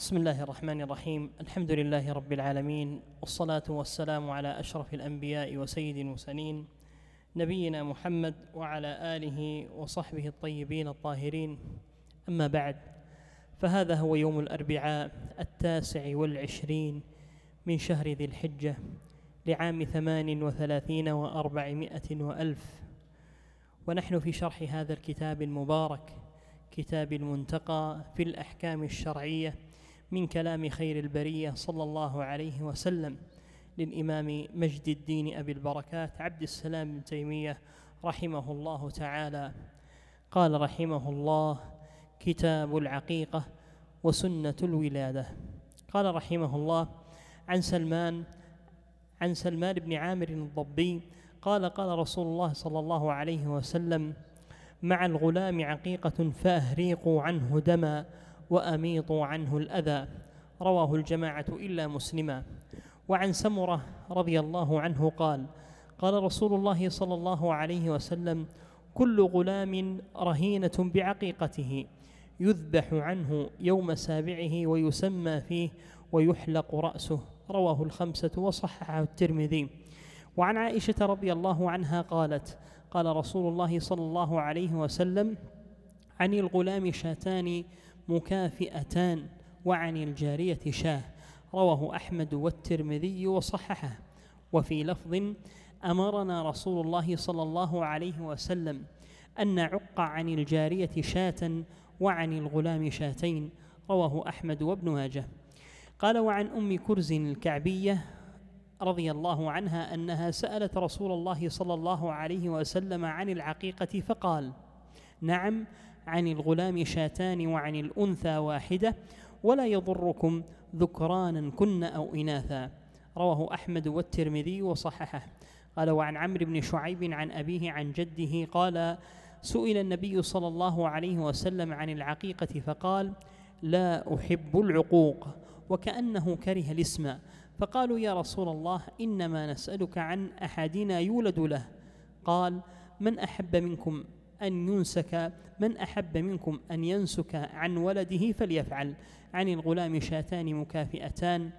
بسم الله الرحمن الرحيم الحمد لله رب العالمين والصلاة والسلام على أشرف الأنبياء وسيد المرسلين نبينا محمد وعلى آله وصحبه الطيبين الطاهرين أما بعد فهذا هو يوم الأربعاء التاسع والعشرين من شهر ذي الحجة لعام ثمان وثلاثين وأربعمائة وألف ونحن في شرح هذا الكتاب المبارك كتاب المنتقى في الأحكام الشرعية من كلام خير البرية صلى الله عليه وسلم للإمام مجد الدين أبي البركات عبد السلام بن تيمية رحمه الله تعالى. قال رحمه الله كتاب العقيقة وسنة الولادة. قال رحمه الله عن سلمان عن سلمان بن عامر الضبي قال قال رسول الله صلى الله عليه وسلم مع الغلام عقيقة فأهريقوا عنه دما وأميطوا عنه الأذى. رواه الجماعة إلا مسلما. وعن سمرة رضي الله عنه قال قال رسول الله صلى الله عليه وسلم كل غلام رهينة بعقيقته يذبح عنه يوم سابعه ويسمى فيه ويحلق رأسه. رواه الخمسة وصححه الترمذي. وعن عائشة رضي الله عنها قالت قال رسول الله صلى الله عليه وسلم عن الغلام شاتان مكافئتان وعن الجارية شاه. رواه أحمد والترمذي وصححه. وفي لفظ أمرنا رسول الله صلى الله عليه وسلم أن نعق عن الجارية شاة وعن الغلام شاتين. رواه أحمد وابن ماجه. قال وعن أم كرز الكعبية رضي الله عنها أنها سألت رسول الله صلى الله عليه وسلم عن العقيقة فقال نعم عن الغلام شاتان وعن الأنثى واحدة ولا يضركم ذكرانا كن أو إناثا. رواه أحمد والترمذي وصححه. قال وعن عمرو بن شعيب عن أبيه عن جده قال سئل النبي صلى الله عليه وسلم عن العقيقة فقال لا أحب العقوق وكأنه كره الاسم. فقالوا يا رسول الله إنما نسألك عن أحدنا يولد له. قال من أحب منكم؟ أن ينسك من أحب منكم أن ينسك عن ولده فليفعل. عن الغلام شاتان مكافئتان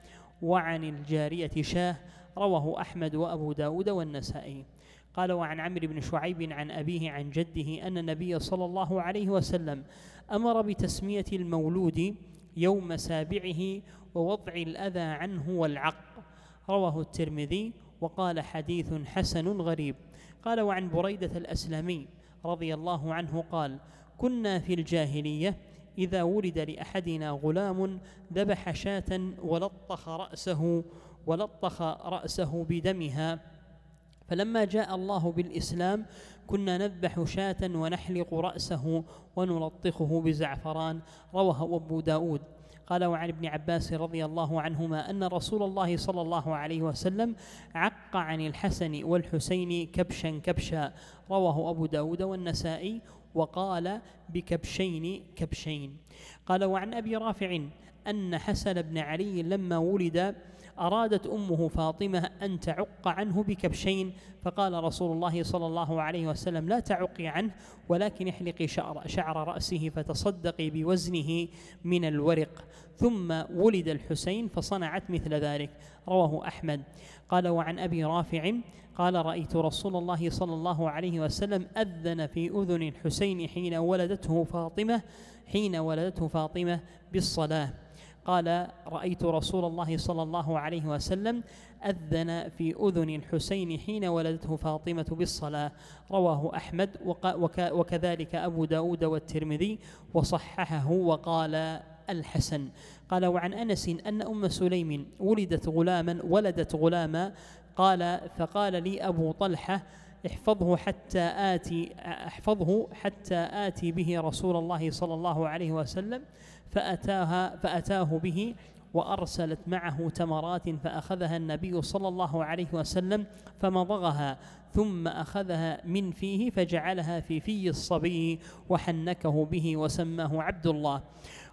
وعن الجارية شاه رواه أحمد وأبو داود والنسائي. قال وعن عمرو بن شعيب عن أبيه عن جده أن النبي صلى الله عليه وسلم أمر بتسمية المولود يوم سابعه ووضع الأذى عنه والعق. رواه الترمذي وقال حديث حسن غريب. قال وعن بريدة الأسلمي رضي الله عنه قال كنا في الجاهلية إذا ولد لأحدنا غلام ذبح شاة ولطخ رأسه ولطخ رأسه بدمها. فلما جاء الله بالإسلام كنا نذبح شاة ونحلق رأسه ونلطخه بزعفران. رواه أبو داود. قال وعن ابن عباس رضي الله عنهما أن رسول الله صلى الله عليه وسلم عق عن الحسن والحسين كبشا كبشا. رواه أبو داود والنسائي وقال بكبشين كبشين. قال وعن أبي رافع أن حسن بن علي لما ولد أرادت أمه فاطمة أن تعق عنه بكبشين فقال رسول الله صلى الله عليه وسلم لا تعقي عنه ولكن احلقي شعر, شعر رأسه فتصدقي بوزنه من الورق. ثم ولد الحسين فصنعت مثل ذلك. رواه أحمد. قال وعن أبي رافع قال رأيت رسول الله صلى الله عليه وسلم أذن في أذن الحسين حين ولدته فاطمة حين ولدته فاطمة بالصلاة. قال رأيت رسول الله صلى الله عليه وسلم أذن في أذن الحسين حين ولدته فاطمة بالصلاة. رواه أحمد وكذلك أبو داود والترمذي وصححه وقال الحسن. قال وعن أنس أن أم سليم ولدت غلاما ولدت غلاما قال فقال لي أبو طلحة احفظه حتى آتي احفظه حتى آتي به رسول الله صلى الله عليه وسلم فأتاها فأتاه به وأرسلت معه تمرات فأخذها النبي صلى الله عليه وسلم فمضغها ثم أخذها من فيه فجعلها في في الصبي وحنكه به وسماه عبد الله.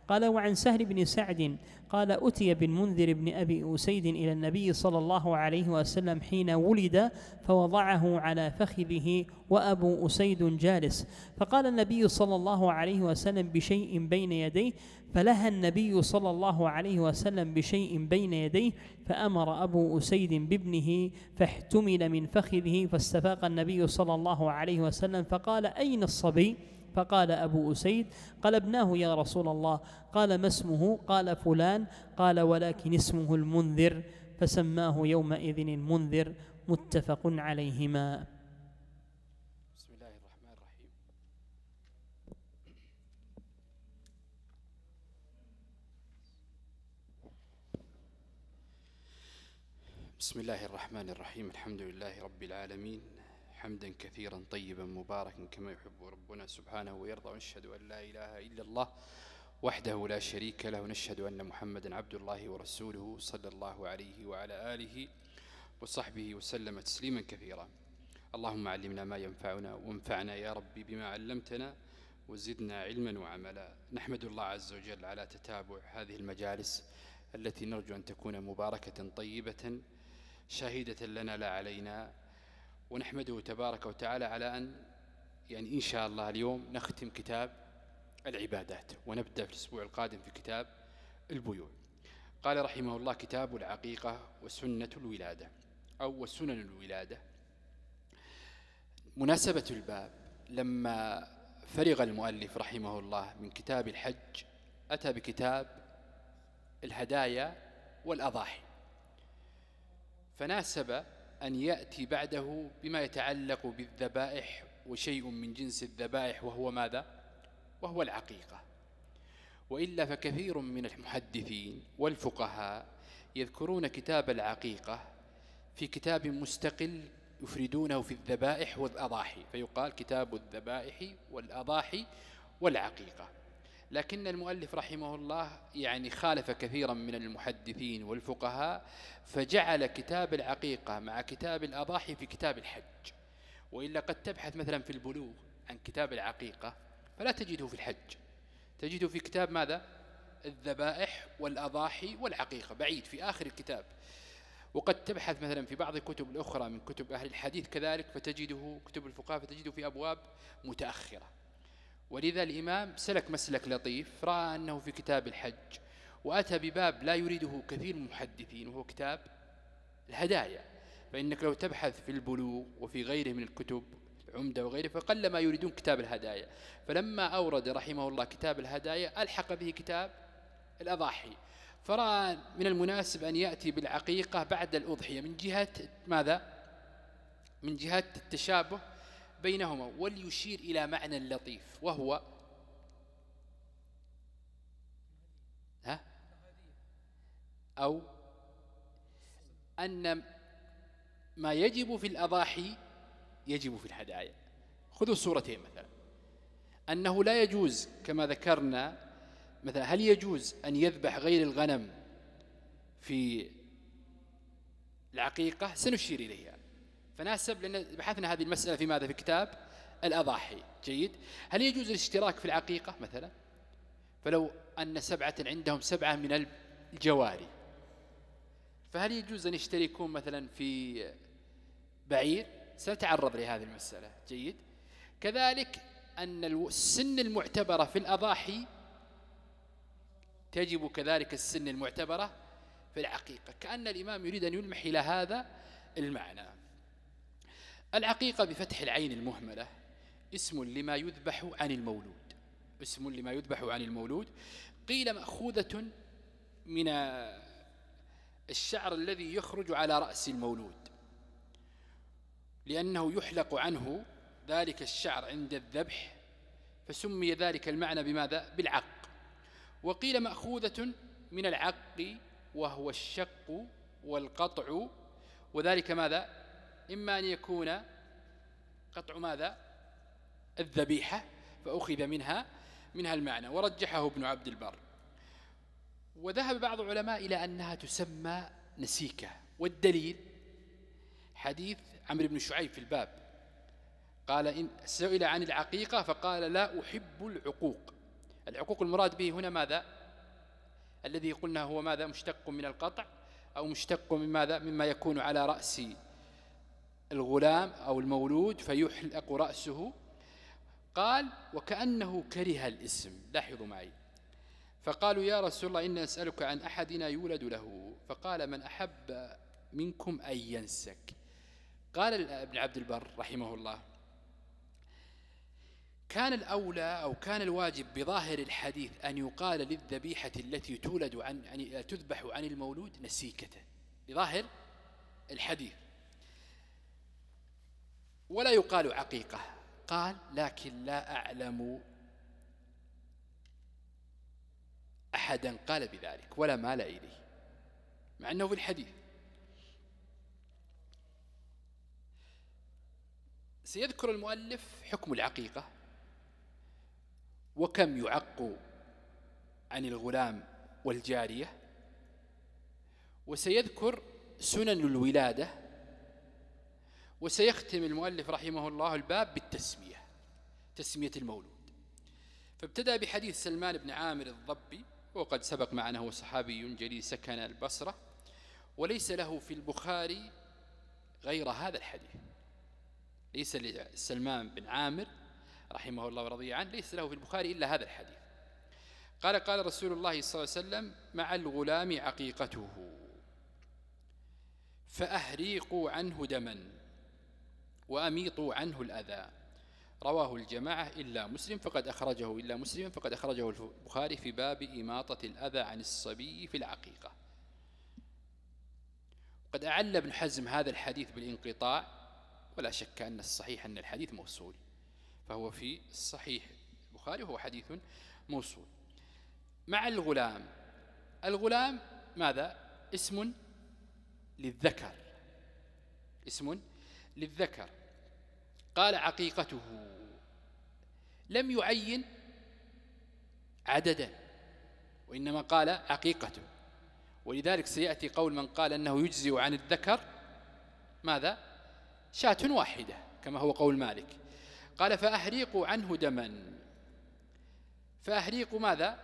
قال وعن سهل بن سعد قال أتي بالمنذر بن أبي أسيد إلى النبي صلى الله عليه وسلم حين ولد فوضعه على فخذه وأبو أسيد جالس. فقال النبي صلى الله عليه وسلم بشيء بين يديه فلها النبي صلى الله عليه وسلم بشيء بين يديه فأمر أبو أسيد بابنه فاحتمل من فخذه فاستفاق النبي صلى الله عليه وسلم فقال أين الصبي؟ فقال أبو أسيد قلبناه يا رسول الله. قال ما اسمه؟ قال فلان. قال ولكن اسمه المنذر. فسماه يومئذ المنذر متفق عليهما بسم الله الرحمن الرحيم بسم الله الرحمن الرحيم الحمد لله رب العالمين حمدا كثيرا طيبا مباركا كما يحب ربنا سبحانه ويرضى ونشهد أن لا إله إلا الله وحده لا شريك له ونشهد أن محمدا عبد الله ورسوله صلى الله عليه وعلى آله وصحبه وسلم تسليما كثيرا اللهم علمنا ما ينفعنا وانفعنا يا ربي بما علمتنا وزدنا علما وعملا نحمد الله عز وجل على تتابع هذه المجالس التي نرجو أن تكون مباركة طيبة شاهدة لنا لا علينا. ونحمده تبارك وتعالى على أن يعني إن شاء الله اليوم نختم كتاب العبادات ونبدأ في الأسبوع القادم في كتاب البيوع. قال رحمه الله كتاب العقيقة وسنة الولادة أو وسنن الولادة. مناسبة الباب لما فرغ المؤلف رحمه الله من كتاب الحج أتى بكتاب الهدايا والأضاحي. فناسب أن يأتي بعده بما يتعلق بالذبائح وشيء من جنس الذبائح وهو ماذا؟ وهو العقيقة وإلا فكثير من المحدثين والفقهاء يذكرون كتاب العقيقة في كتاب مستقل يفردونه في الذبائح والأضاحي فيقال كتاب الذبائح والأضاحي والعقيقة لكن المؤلف رحمه الله يعني خالف كثيرا من المحدثين والفقهاء فجعل كتاب العقيقة مع كتاب الأضاحي في كتاب الحج. وإلا قد تبحث مثلا في البلوغ عن كتاب العقيقة فلا تجده في الحج. تجده في كتاب ماذا؟ الذبائح والأضاحي والعقيقة بعيد في آخر الكتاب. وقد تبحث مثلا في بعض الكتب الأخرى من كتب أهل الحديث كذلك فتجده كتب الفقهاء فتجده في أبواب متأخرة. ولذا الإمام سلك مسلك لطيف رأى أنه في كتاب الحج وأتى بباب لا يريده كثير من المحدثين وهو كتاب الهدايا. فإنك لو تبحث في البلوغ وفي غيره من الكتب عمدة وغيره فقل ما يريدون كتاب الهدايا. فلما أورد رحمه الله كتاب الهدايا ألحق به كتاب الأضاحي. فرأى من المناسب أن يأتي بالعقيقة بعد الأضحية من جهة ماذا؟ من جهة التشابه بينهما وليشير إلى معنى لطيف وهو ها؟ أو أن ما يجب في الأضاحي يجب في الهدايا. خذوا صورتين مثلا. أنه لا يجوز كما ذكرنا مثلا هل يجوز أن يذبح غير الغنم في العقيقة؟ سنشير إليها. فناسب لأن بحثنا هذه المسألة في ماذا؟ في كتاب الأضاحي. جيد. هل يجوز الاشتراك في العقيقة مثلا؟ فلو أن سبعة عندهم سبعة من الجواري فهل يجوز أن يشتركون مثلا في بعير؟ سنتعرض لهذه المسألة. جيد. كذلك أن السن المعتبرة في الأضاحي تجب كذلك السن المعتبرة في العقيقة. كأن الإمام يريد أن يلمح إلى هذا المعنى. العقيقة بفتح العين المهملة اسم لما يذبح عن المولود اسم لما يذبح عن المولود قيل مأخوذة من الشعر الذي يخرج على رأس المولود لأنه يحلق عنه ذلك الشعر عند الذبح فسمي ذلك المعنى بماذا؟ بالعق وقيل مأخوذة من العق وهو الشق والقطع وذلك ماذا؟ إما أن يكون قطع ماذا؟ الذبيحة فأخذ منها منها المعنى ورجحه ابن عبد البر. وذهب بعض العلماء إلى أنها تسمى نسيكة. والدليل؟ حديث عمرو بن شعيب في الباب. قال إن سئل عن العقيقة فقال لا أحب العقوق. العقوق المراد به هنا ماذا؟ الذي قلنا هو ماذا؟ مشتق من القطع أو مشتق من ماذا؟ مما يكون على رأس الغلام أو المولود فيحلق رأسه. قال وكأنه كره الاسم. لاحظوا معي. فقالوا يا رسول الله إنا نسألك عن أحدنا يولد له. فقال من أحب منكم أن ينسك. قال ابن عبد البر رحمه الله كان الأولى أو كان الواجب بظاهر الحديث أن يقال للذبيحة التي تولد عن يعني تذبح عن المولود نسيكة بظاهر الحديث. ولا يقال عقيقة. قال لكن لا أعلم أحدا. قال بذلك ولا مال إليه. مع أنه في الحديث. سيذكر المؤلف حكم العقيقة. وكم يعق عن الغلام والجارية. وسيذكر سنن الولادة. وسيختم المؤلف رحمه الله الباب بالتسمية تسمية المولود. فابتدأ بحديث سلمان بن عامر الضبي وقد سبق معنا هو صحابي جليل سكن البصرة وليس له في البخاري غير هذا الحديث. ليس لسلمان بن عامر رحمه الله ورضي عنه ليس له في البخاري إلا هذا الحديث. قال قال رسول الله صلى الله عليه وسلم مع الغلام عقيقته فأهريقوا عنه دما. وأميطوا عنه الأذى. رواه الجماعة إلا مسلم فقد أخرجه إلا مسلم فقد أخرجه البخاري في باب إماطة الأذى عن الصبي في العقيقة. قد أعل ابن حزم هذا الحديث بالانقطاع ولا شك أن الصحيح أن الحديث موصول فهو في الصحيح البخاري وهو حديث موصول. مع الغلام الغلام ماذا؟ اسم للذكر. اسم للذكر. قال عقيقته. لم يعين عددا وإنما قال عقيقته. ولذلك سيأتي قول من قال أنه يجزي عن الذكر ماذا؟ شاة واحدة كما هو قول مالك. قال فأهريقوا عنه دما. فأهريقوا ماذا؟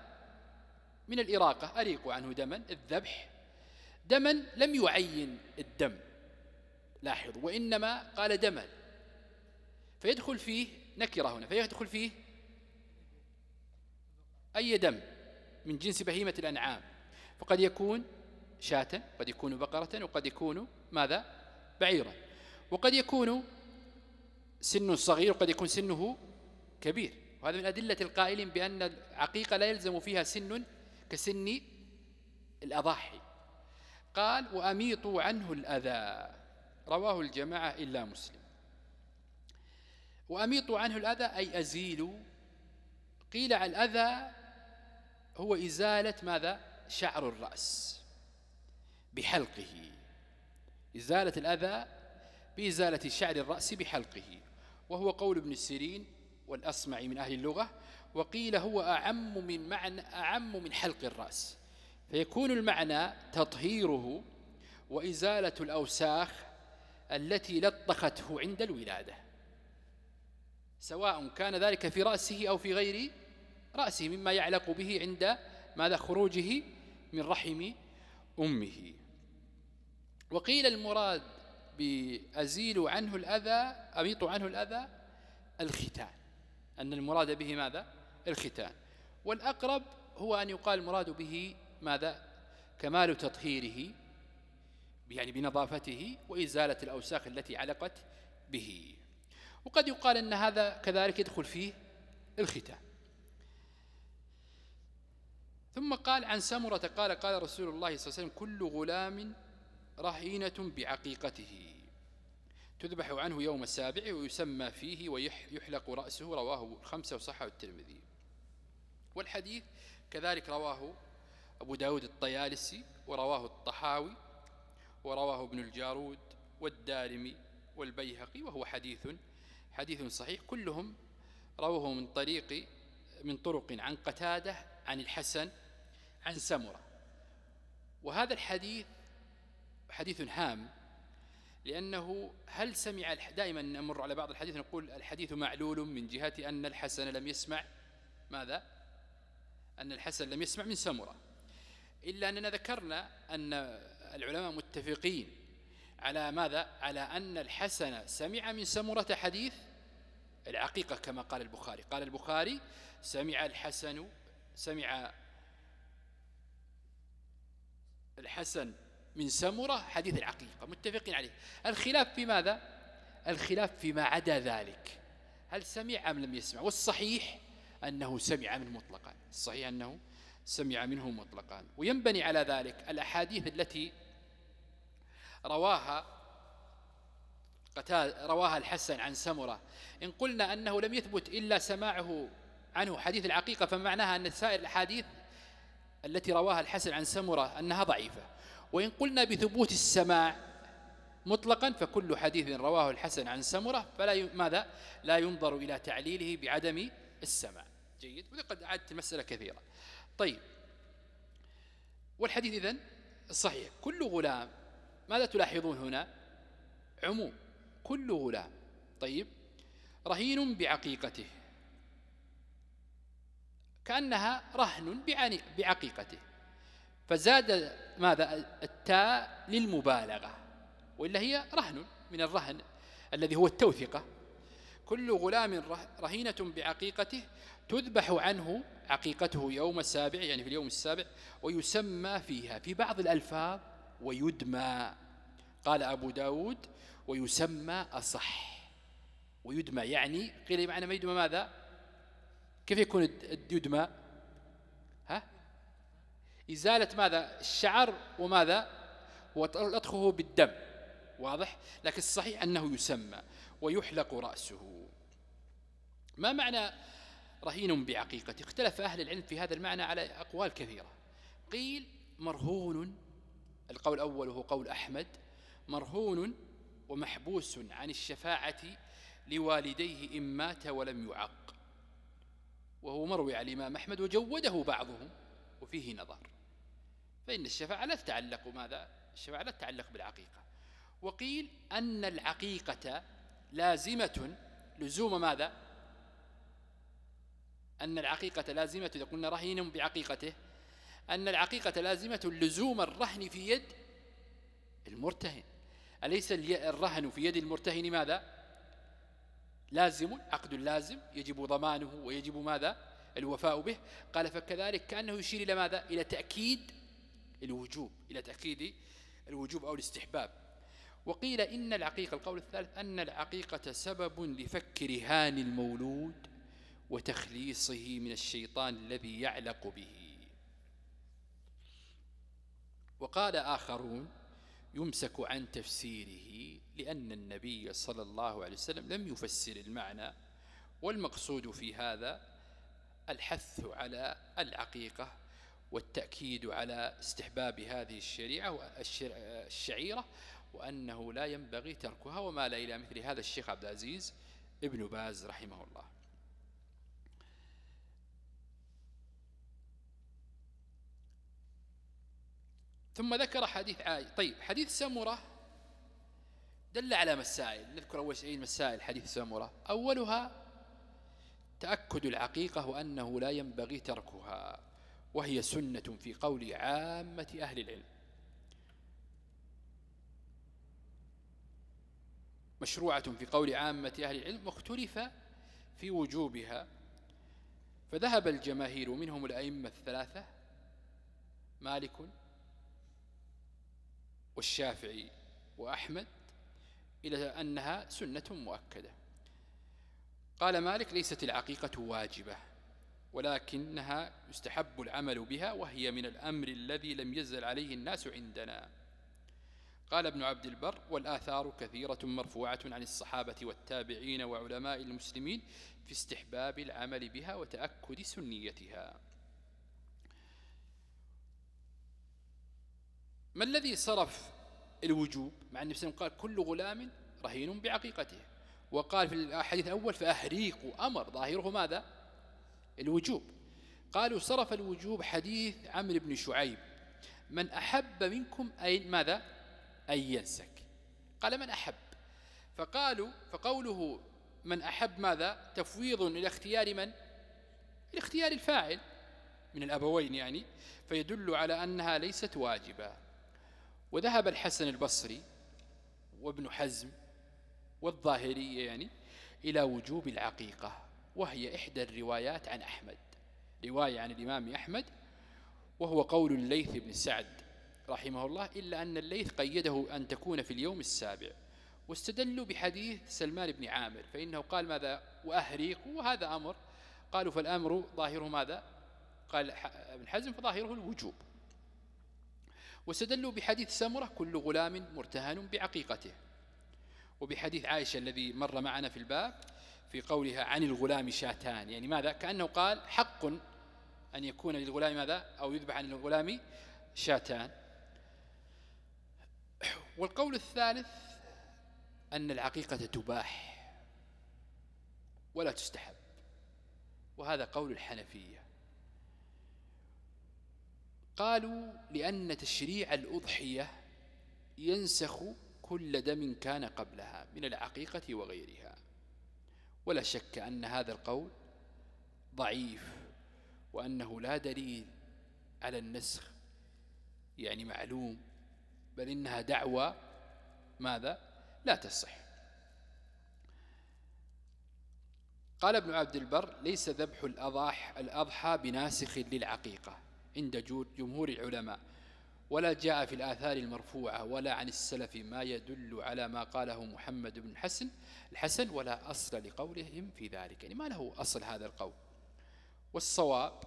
من الإراقة. أريقوا عنه دما الذبح. دما لم يعين الدم. لاحظوا وإنما قال دما. فيدخل فيه نكرة هنا فيدخل فيه أي دم من جنس بهيمة الأنعام. فقد يكون شاة قد يكون بقرة وقد يكون ماذا؟ بعيرا وقد يكون سن صغير وقد يكون سنه كبير. وهذا من أدلة القائلين بأن العقيقة لا يلزم فيها سن كسن الأضاحي. قال وأميطوا عنه الأذى. رواه الجماعة إلا مسلم. وأميطوا عنه الأذى أي أزيلوا قيل على الأذى هو إزالة ماذا؟ شعر الرأس بحلقه. إزالة الأذى بإزالة شعر الرأس بحلقه. وهو قول ابن السيرين والأصمع من أهل اللغة وقيل هو أعم من معنى أعم من حلق الرأس. فيكون المعنى تطهيره وإزالة الأوساخ التي لطخته عند الولادة. سواء كان ذلك في رأسه أو في غير رأسه مما يعلق به عند ماذا؟ خروجه من رحم أمه. وقيل المراد بأزيل عنه الأذى أميط عنه الأذى الختان أن المراد به ماذا؟ الختان. والأقرب هو أن يقال المراد به ماذا؟ كمال تطهيره يعني بنظافته وإزالة الأوساخ التي علقت به. وقد يقال أن هذا كذلك يدخل فيه الختان ثم قال عن سمرة قال قال رسول الله صلى الله عليه وسلم كل غلام رهينة بعقيقته. تذبح عنه يوم السابع ويسمى فيه ويحلق رأسه رواه الخمسة وصحه الترمذي. والحديث كذلك رواه أبو داود الطيالسي ورواه الطحاوي ورواه ابن الجارود والدارمي والبيهقي وهو حديث حديث صحيح كلهم رواه من طريق من طرق عن قتادة عن الحسن عن سمرة. وهذا الحديث حديث هام لأنه هل سمع دائما نمر على بعض الحديث نقول الحديث معلول من جهة أن الحسن لم يسمع. ماذا؟ أن الحسن لم يسمع من سمرة. إلا أننا ذكرنا أن العلماء متفقين على ماذا؟ على أن الحسن سمع من سمرة حديث العقيقة كما قال البخاري. قال البخاري سمع الحسن سمع الحسن من سمرة حديث العقيقة. متفقين عليه. الخلاف في ماذا؟ الخلاف فيما عدا ذلك. هل سمع أم لم يسمع؟ والصحيح أنه سمع منه مطلقا. الصحيح أنه سمع منه مطلقا. وينبني على ذلك الأحاديث التي رواها قتال رواها الحسن عن سمرة. إن قلنا أنه لم يثبت إلا سماعه عنه حديث العقيقة فمعناها أن سائر الأحاديث التي رواها الحسن عن سمرة أنها ضعيفة. وإن قلنا بثبوت السماع مطلقا فكل حديث رواه الحسن عن سمرة فلا ماذا؟ لا ينظر إلى تعليله بعدم السماع. جيد. وقد عدت المسألة كثيرة طيب. والحديث إذن صحيح. كل غلام ماذا تلاحظون هنا؟ عموم كل غلام طيب رهين بعقيقته. كأنها رهن بعقيقته. فزاد ماذا؟ التاء للمبالغة. وإلا هي رهن من الرهن الذي هو التوثقة. كل غلام رهينة بعقيقته تذبح عنه عقيقته يوم السابع يعني في اليوم السابع ويسمى فيها. في بعض الألفاظ ويدمى. قال أبو داود ويسمى أصح. ويدمى يعني قيل معنى ما يدمى ماذا؟ كيف يكون اليدمى ها؟ إزالة ماذا؟ الشعر وماذا؟ وطلطخه بالدم. واضح؟ لكن الصحيح أنه يسمى ويحلق رأسه. ما معنى رهين بعقيقة؟ اختلف أهل العلم في هذا المعنى على أقوال كثيرة. قيل مرهون القول الأول هو قول أحمد مرهون ومحبوس عن الشفاعة لوالديه إن مات ولم يعق. وهو مروي على الإمام أحمد وجوده بعضهم وفيه نظر. فإن الشفاعة لا تتعلق ماذا الشفاعة لا تتعلق بالعقيقة. وقيل أن العقيقة لازمة لزوم ماذا؟ أن العقيقة لازمة إذا قلنا رهين بعقيقته أن العقيقة لازمة لزوم الرهن في يد المرتهن. أليس الرهن في يد المرتهن ماذا؟ لازم عقد لازم يجب ضمانه ويجب ماذا؟ الوفاء به. قال فكذلك كأنه يشير إلى ماذا؟ إلى تأكيد الوجوب إلى تأكيد الوجوب أو الاستحباب. وقيل إن العقيقة القول الثالث أن العقيقة سبب لفك رهان المولود وتخليصه من الشيطان الذي يعلق به. وقال آخرون يمسك عن تفسيره لأن النبي صلى الله عليه وسلم لم يفسر المعنى والمقصود في هذا الحث على العقيقة والتأكيد على استحباب هذه الشريعة الشعيرة وأنه لا ينبغي تركها وما لا إلى مثل هذا الشيخ عبد العزيز ابن باز رحمه الله. ثم ذكر حديث عائشة طيب حديث سمرة دل على مسائل. نذكر أول شيء مسائل حديث سمرة. أولها تأكد العقيقة وأنه لا ينبغي تركها وهي سنة في قول عامة أهل العلم. مشروعة في قول عامة أهل العلم واختلف في وجوبها. فذهب الجماهير منهم الأئمة الثلاثة مالك والشافعي وأحمد إلى أنها سنة مؤكدة. قال مالك ليست العقيقة واجبة ولكنها يستحب العمل بها وهي من الأمر الذي لم يزل عليه الناس عندنا. قال ابن عبد البر والآثار كثيرة مرفوعة عن الصحابة والتابعين وعلماء المسلمين في استحباب العمل بها وتأكد سنيتها. ما الذي صرف الوجوب؟ مع النبي صلى الله عليه وسلم قال كل غلام رهين بعقيقته. وقال في الحديث الأول فأهريق أمر. ظاهره ماذا؟ الوجوب. قالوا صرف الوجوب حديث عمرو بن شعيب. من أحب منكم أي ماذا؟ أن ينسك. قال من أحب؟ فقالوا فقوله من أحب ماذا؟ تفويض إلى اختيار من؟ إلى اختيار الفاعل من الأبوين يعني. فيدل على أنها ليست واجبة. وذهب الحسن البصري وابن حزم والظاهرية يعني إلى وجوب العقيقة وهي إحدى الروايات عن أحمد. رواية عن الإمام أحمد وهو قول الليث بن سعد رحمه الله إلا أن الليث قيده أن تكون في اليوم السابع. واستدلوا بحديث سلمان بن عامر فإنه قال ماذا؟ وأهريق وهذا أمر. قالوا فالأمر ظاهره ماذا؟ قال ابن حزم فظاهره الوجوب. واستدلوا بحديث سمرة كل غلام مرتهن بعقيقته. وبحديث عائشة الذي مر معنا في الباب في قولها عن الغلام شاتان. يعني ماذا؟ كأنه قال حق أن يكون للغلام ماذا؟ أو يذبح عن الغلام شاتان. والقول الثالث أن العقيقة تباح ولا تستحب. وهذا قول الحنفية. قالوا لأن تشريع الأضحية ينسخ كل دم كان قبلها من العقيقة وغيرها. ولا شك أن هذا القول ضعيف وأنه لا دليل على النسخ يعني معلوم بل إنها دعوة ماذا؟ لا تصح. قال ابن عبد البر ليس ذبح الأضاح الأضحى بناسخ للعقيقة. عند جمهور العلماء ولا جاء في الآثار المرفوعة ولا عن السلف ما يدل على ما قاله محمد بن حسن الحسن ولا أصل لقولهم في ذلك. يعني ما له أصل هذا القول. والصواب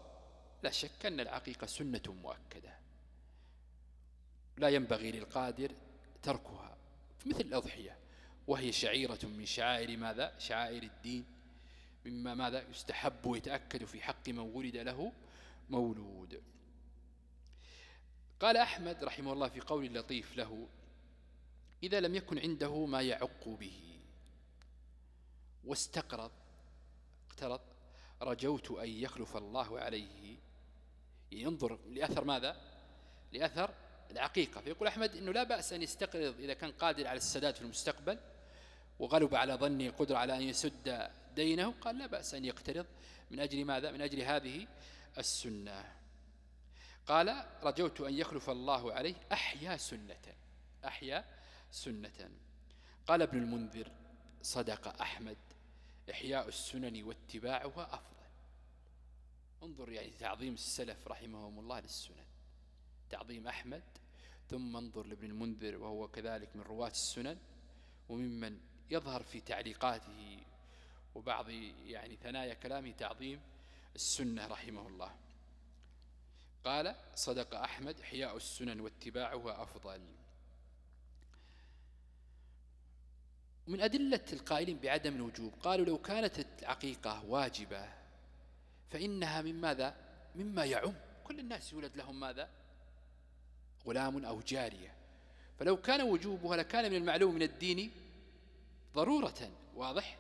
لا شك أن العقيقة سنة مؤكدة. لا ينبغي للقادر تركها مثل الأضحية. وهي شعيرة من شعائر ماذا؟ شعائر الدين. مما ماذا؟ يستحب ويتأكد في حق من ولد له مولود. قال أحمد رحمه الله في قول لطيف له إذا لم يكن عنده ما يعق به. واستقرض اقترض رجوت أن يخلف الله عليه. ينظر لأثر ماذا؟ لأثر العقيقة. فيقول أحمد أنه لا بأس أن يستقرض إذا كان قادر على السداد في المستقبل وغلب على ظنه القدرة على أن يسد دينه. قال لا بأس أن يقترض. من أجل ماذا؟ من أجل هذه السنة. قال رجوت أن يخلف الله عليه أحيا سنة أحيا سنة. قال ابن المنذر صدق أحمد إحياء السنن واتباعها أفضل. انظر يعني تعظيم السلف رحمهم الله للسنن. تعظيم أحمد ثم انظر لابن المنذر وهو كذلك من رواة السنن وممن يظهر في تعليقاته وبعض يعني ثنايا كلامه تعظيم السنة رحمه الله. قال صدق أحمد حياء السنن واتباعها أفضل. ومن أدلة القائلين بعدم الوجوب قالوا لو كانت العقيقة واجبة فإنها من ماذا؟ مما يعم. كل الناس يولد لهم ماذا؟ غلام أو جارية. فلو كان وجوبها لكان من المعلوم من الدين ضرورة واضح؟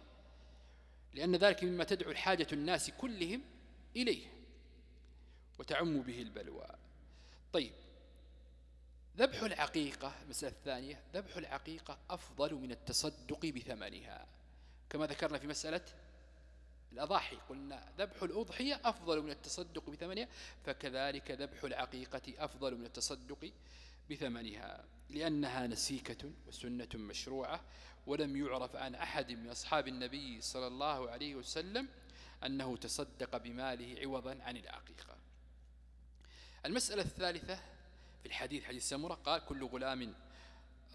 لأن ذلك مما تدعو الحاجة الناس كلهم إليه. وتعم به البلوى. طيب ذبح العقيقة المسألة الثانية ذبح العقيقة أفضل من التصدق بثمنها. كما ذكرنا في مسألة الأضاحي قلنا ذبح الأضحية أفضل من التصدق بثمنها فكذلك ذبح العقيقة أفضل من التصدق بثمنها لأنها نسيكة وسنة مشروعة ولم يعرف عن أحد من أصحاب النبي صلى الله عليه وسلم أنه تصدق بماله عوضا عن العقيقة. المسألة الثالثة في الحديث حديث سمرة قال كل غلام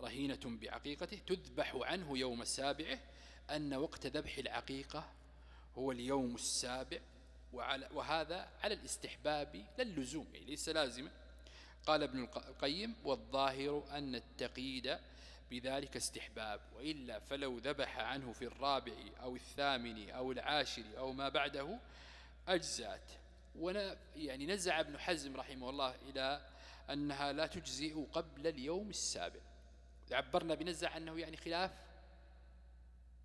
رهينة بعقيقته تذبح عنه يوم السابع أن وقت ذبح العقيقة هو اليوم السابع وهذا على الاستحباب للزوم يعني ليس لازما. قال ابن القيم والظاهر أن التقييد بذلك استحباب وإلا فلو ذبح عنه في الرابع أو الثامن أو العاشر أو ما بعده أجزأت. يعني نزع ابن حزم رحمه الله إلى أنها لا تجزئ قبل اليوم السابع. عبرنا بنزع أنه يعني خلاف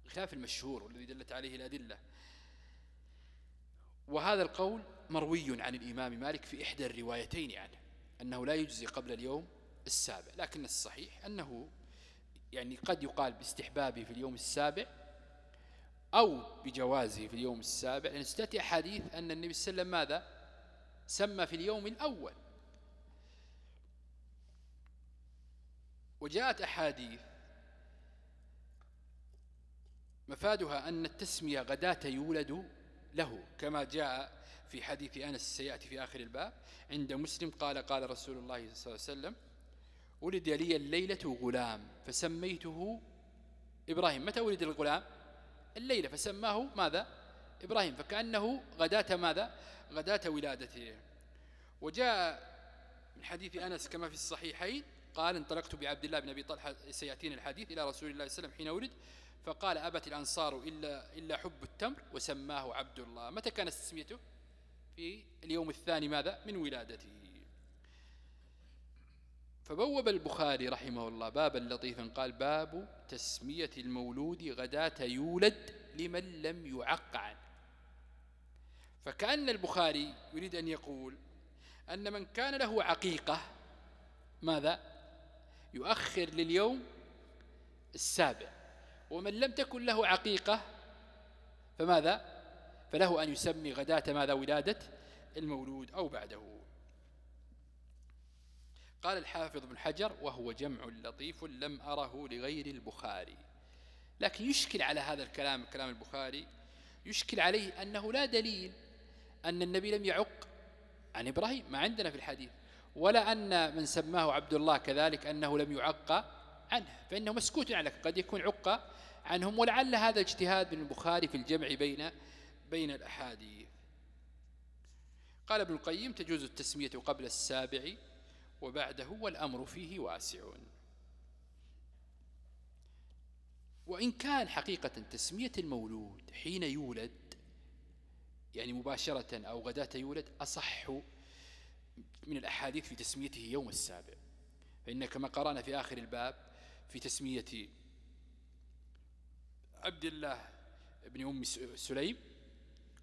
خلاف المشهور والذي دلت عليه الأدلة. وهذا القول مروي عن الإمام مالك في إحدى الروايتين عنه أنه لا يجزي قبل اليوم السابع لكن الصحيح أنه يعني قد يقال باستحبابه في اليوم السابع أو بجوازه في اليوم السابع لأن ستأتي أحاديث أن النبي صلى الله عليه وسلم ماذا؟ سمى في اليوم الأول. وجاءت أحاديث مفادها أن التسمية غداة يولد له كما جاء في حديث أنس سيأتي في آخر الباب. عند مسلم قال قال رسول الله صلى الله عليه وسلم ولد لي الليلة غلام فسميته إبراهيم. متى ولد الغلام؟ الليلة فسماه ماذا؟ إبراهيم فكأنه غداة ماذا؟ غداة ولادته. وجاء من حديث أنس كما في الصحيحين قال انطلقت بعبد الله بن أبي طلحة سيأتينا الحديث إلى رسول الله صلى الله عليه وسلم حين ولد. فقال أبت الأنصار إلا, إلا حب التمر؟ وسماه عبد الله. متى كانت تسميته؟ في اليوم الثاني ماذا؟ من ولادته. فبوب البخاري رحمه الله بابا لطيفا قال باب تسمية المولود غداة يولد لمن لم يعق عنه فكأن البخاري يريد أن يقول أن من كان له عقيقة ماذا؟ يؤخر لليوم السابع ومن لم تكن له عقيقة فماذا؟ فله أن يسمي غداة ماذا؟ ولادة المولود أو بعده. قال الحافظ بن حجر وهو جمع لطيف لم أره لغير البخاري. لكن يشكل على هذا الكلام كلام البخاري يشكل عليه أنه لا دليل أن النبي لم يعق عن إبراهيم ما عندنا في الحديث. ولا أن من سماه عبد الله كذلك أنه لم يعق عنه فإنه مسكوت عنه قد يكون عق عنهم ولعل هذا اجتهاد من البخاري في الجمع بين بين الأحاديث. قال ابن القيم تجوز التسمية قبل السابع وبعده والأمر فيه واسع. وإن كان حقيقة تسمية المولود حين يولد يعني مباشرة أو غداة يولد أصح من الأحاديث في تسميته يوم السابع. فإن كما قرأنا في آخر الباب في تسمية عبد الله بن أم سليم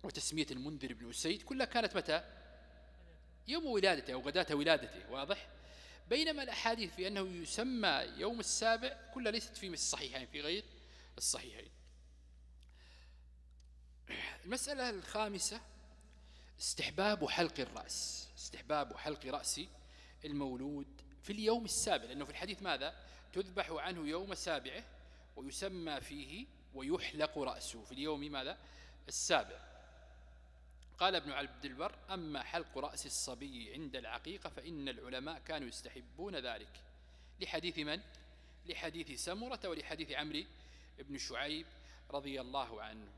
وتسمية المنذر بن أسيد كلها كانت متى؟ يوم ولادته أو غداة ولادته واضح؟ بينما الأحاديث في أنه يسمى يوم السابع كلها ليست في الصحيحين في غير الصحيحين. المسألة الخامسة استحباب حلق الرأس. استحباب حلق رأس المولود في اليوم السابع لأنه في الحديث ماذا؟ تذبح عنه يوم سابعه ويسمى فيه ويحلق رأسه في اليوم ماذا؟ السابع. قال ابن عبد البر أما حلق رأس الصبي عند العقيقة فإن العلماء كانوا يستحبون ذلك. لحديث من؟ لحديث سمرة ولحديث عمري بن شعيب رضي الله عنه.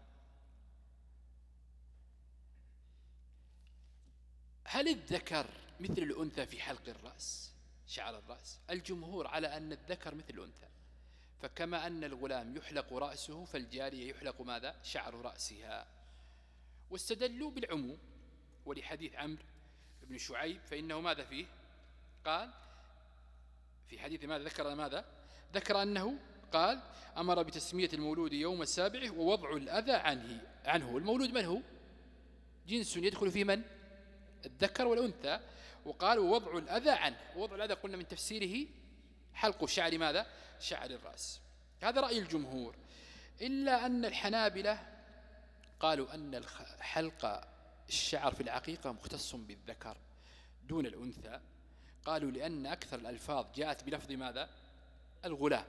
هل الذكر مثل الأنثى في حلق الرأس شعر الرأس؟ الجمهور على أن الذكر مثل الأنثى. فكما أن الغلام يحلق رأسه فالجارية يحلق ماذا؟ شعر رأسها. واستدلوا بالعموم ولحديث عمرو بن شعيب فإنه ماذا فيه؟ قال في حديث ماذا؟ ذكر ماذا؟ ذكر أنه قال أمر بتسمية المولود يوم السابع ووضع الأذى عنه عنه. المولود من هو؟ جنس يدخل في من؟ الذكر والأنثى. وقال ووضع الأذى عنه. ووضع الأذى قلنا من تفسيره حلق شعر ماذا؟ شعر الرأس. هذا رأي الجمهور. إلا أن الحنابلة قالوا أن حلق الشعر في العقيقة مختص بالذكر دون الأنثى. قالوا لأن أكثر الألفاظ جاءت بلفظ ماذا؟ الغلام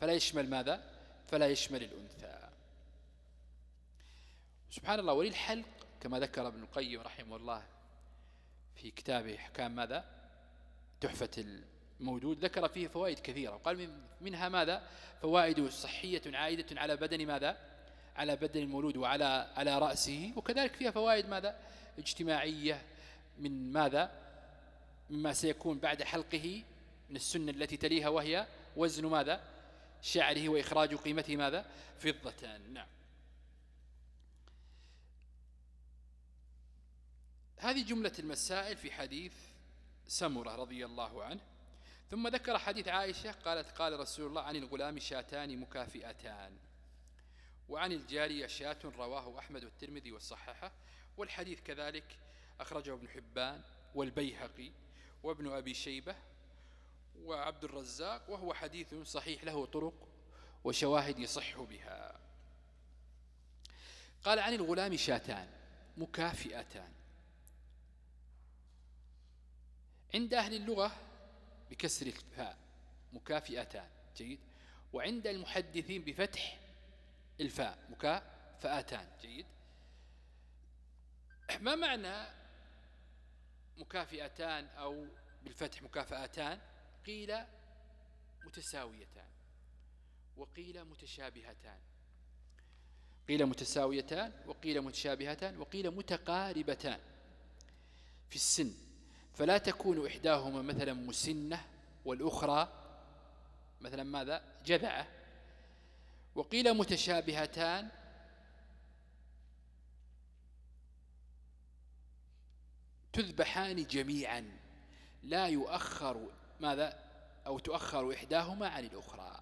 فلا يشمل ماذا؟ فلا يشمل الأنثى. سبحان الله وللحلق كما ذكر ابن القيم رحمه الله في كتابه حكام ماذا؟ تحفة الموجود ذكر فيه فوائد كثيرة. وقال منها ماذا؟ فوائد صحية عائدة على بدن ماذا؟ على بدن المولود وعلى على رأسه وكذلك فيها فوائد ماذا؟ اجتماعية من ماذا؟ مما سيكون بعد حلقه من السنة التي تليها وهي وزن ماذا؟ شعره وإخراج قيمته ماذا؟ فضة. نعم. هذه جملة المسائل في حديث سمرة رضي الله عنه. ثم ذكر حديث عائشة قالت قال رسول الله عن الغلام شاتان مكافئتان. وعن الجارية شاة رواه أحمد والترمذي والصححة والحديث كذلك أخرجه ابن حبان والبيهقي وابن أبي شيبة وعبد الرزاق وهو حديث صحيح له طرق وشواهد يصح بها. قال عن الغلام شاتان مكافئتان. عند أهل اللغة بكسر الفاء مكافئتان جيد. وعند المحدثين بفتح الفاء مكافئتان جيد. ما معنى مكافئتان أو بالفتح مكافئتان قيل متساويتان. وقيل متشابهتان. قيل متساويتان وقيل متشابهتان وقيل متقاربتان في السن. فلا تكون إحداهما مثلا مسنة والأخرى مثلا ماذا؟ جذعة. وقيل متشابهتان. تذبحان جميعا. لا يؤخر ماذا؟ أو تؤخر إحداهما عن الأخرى.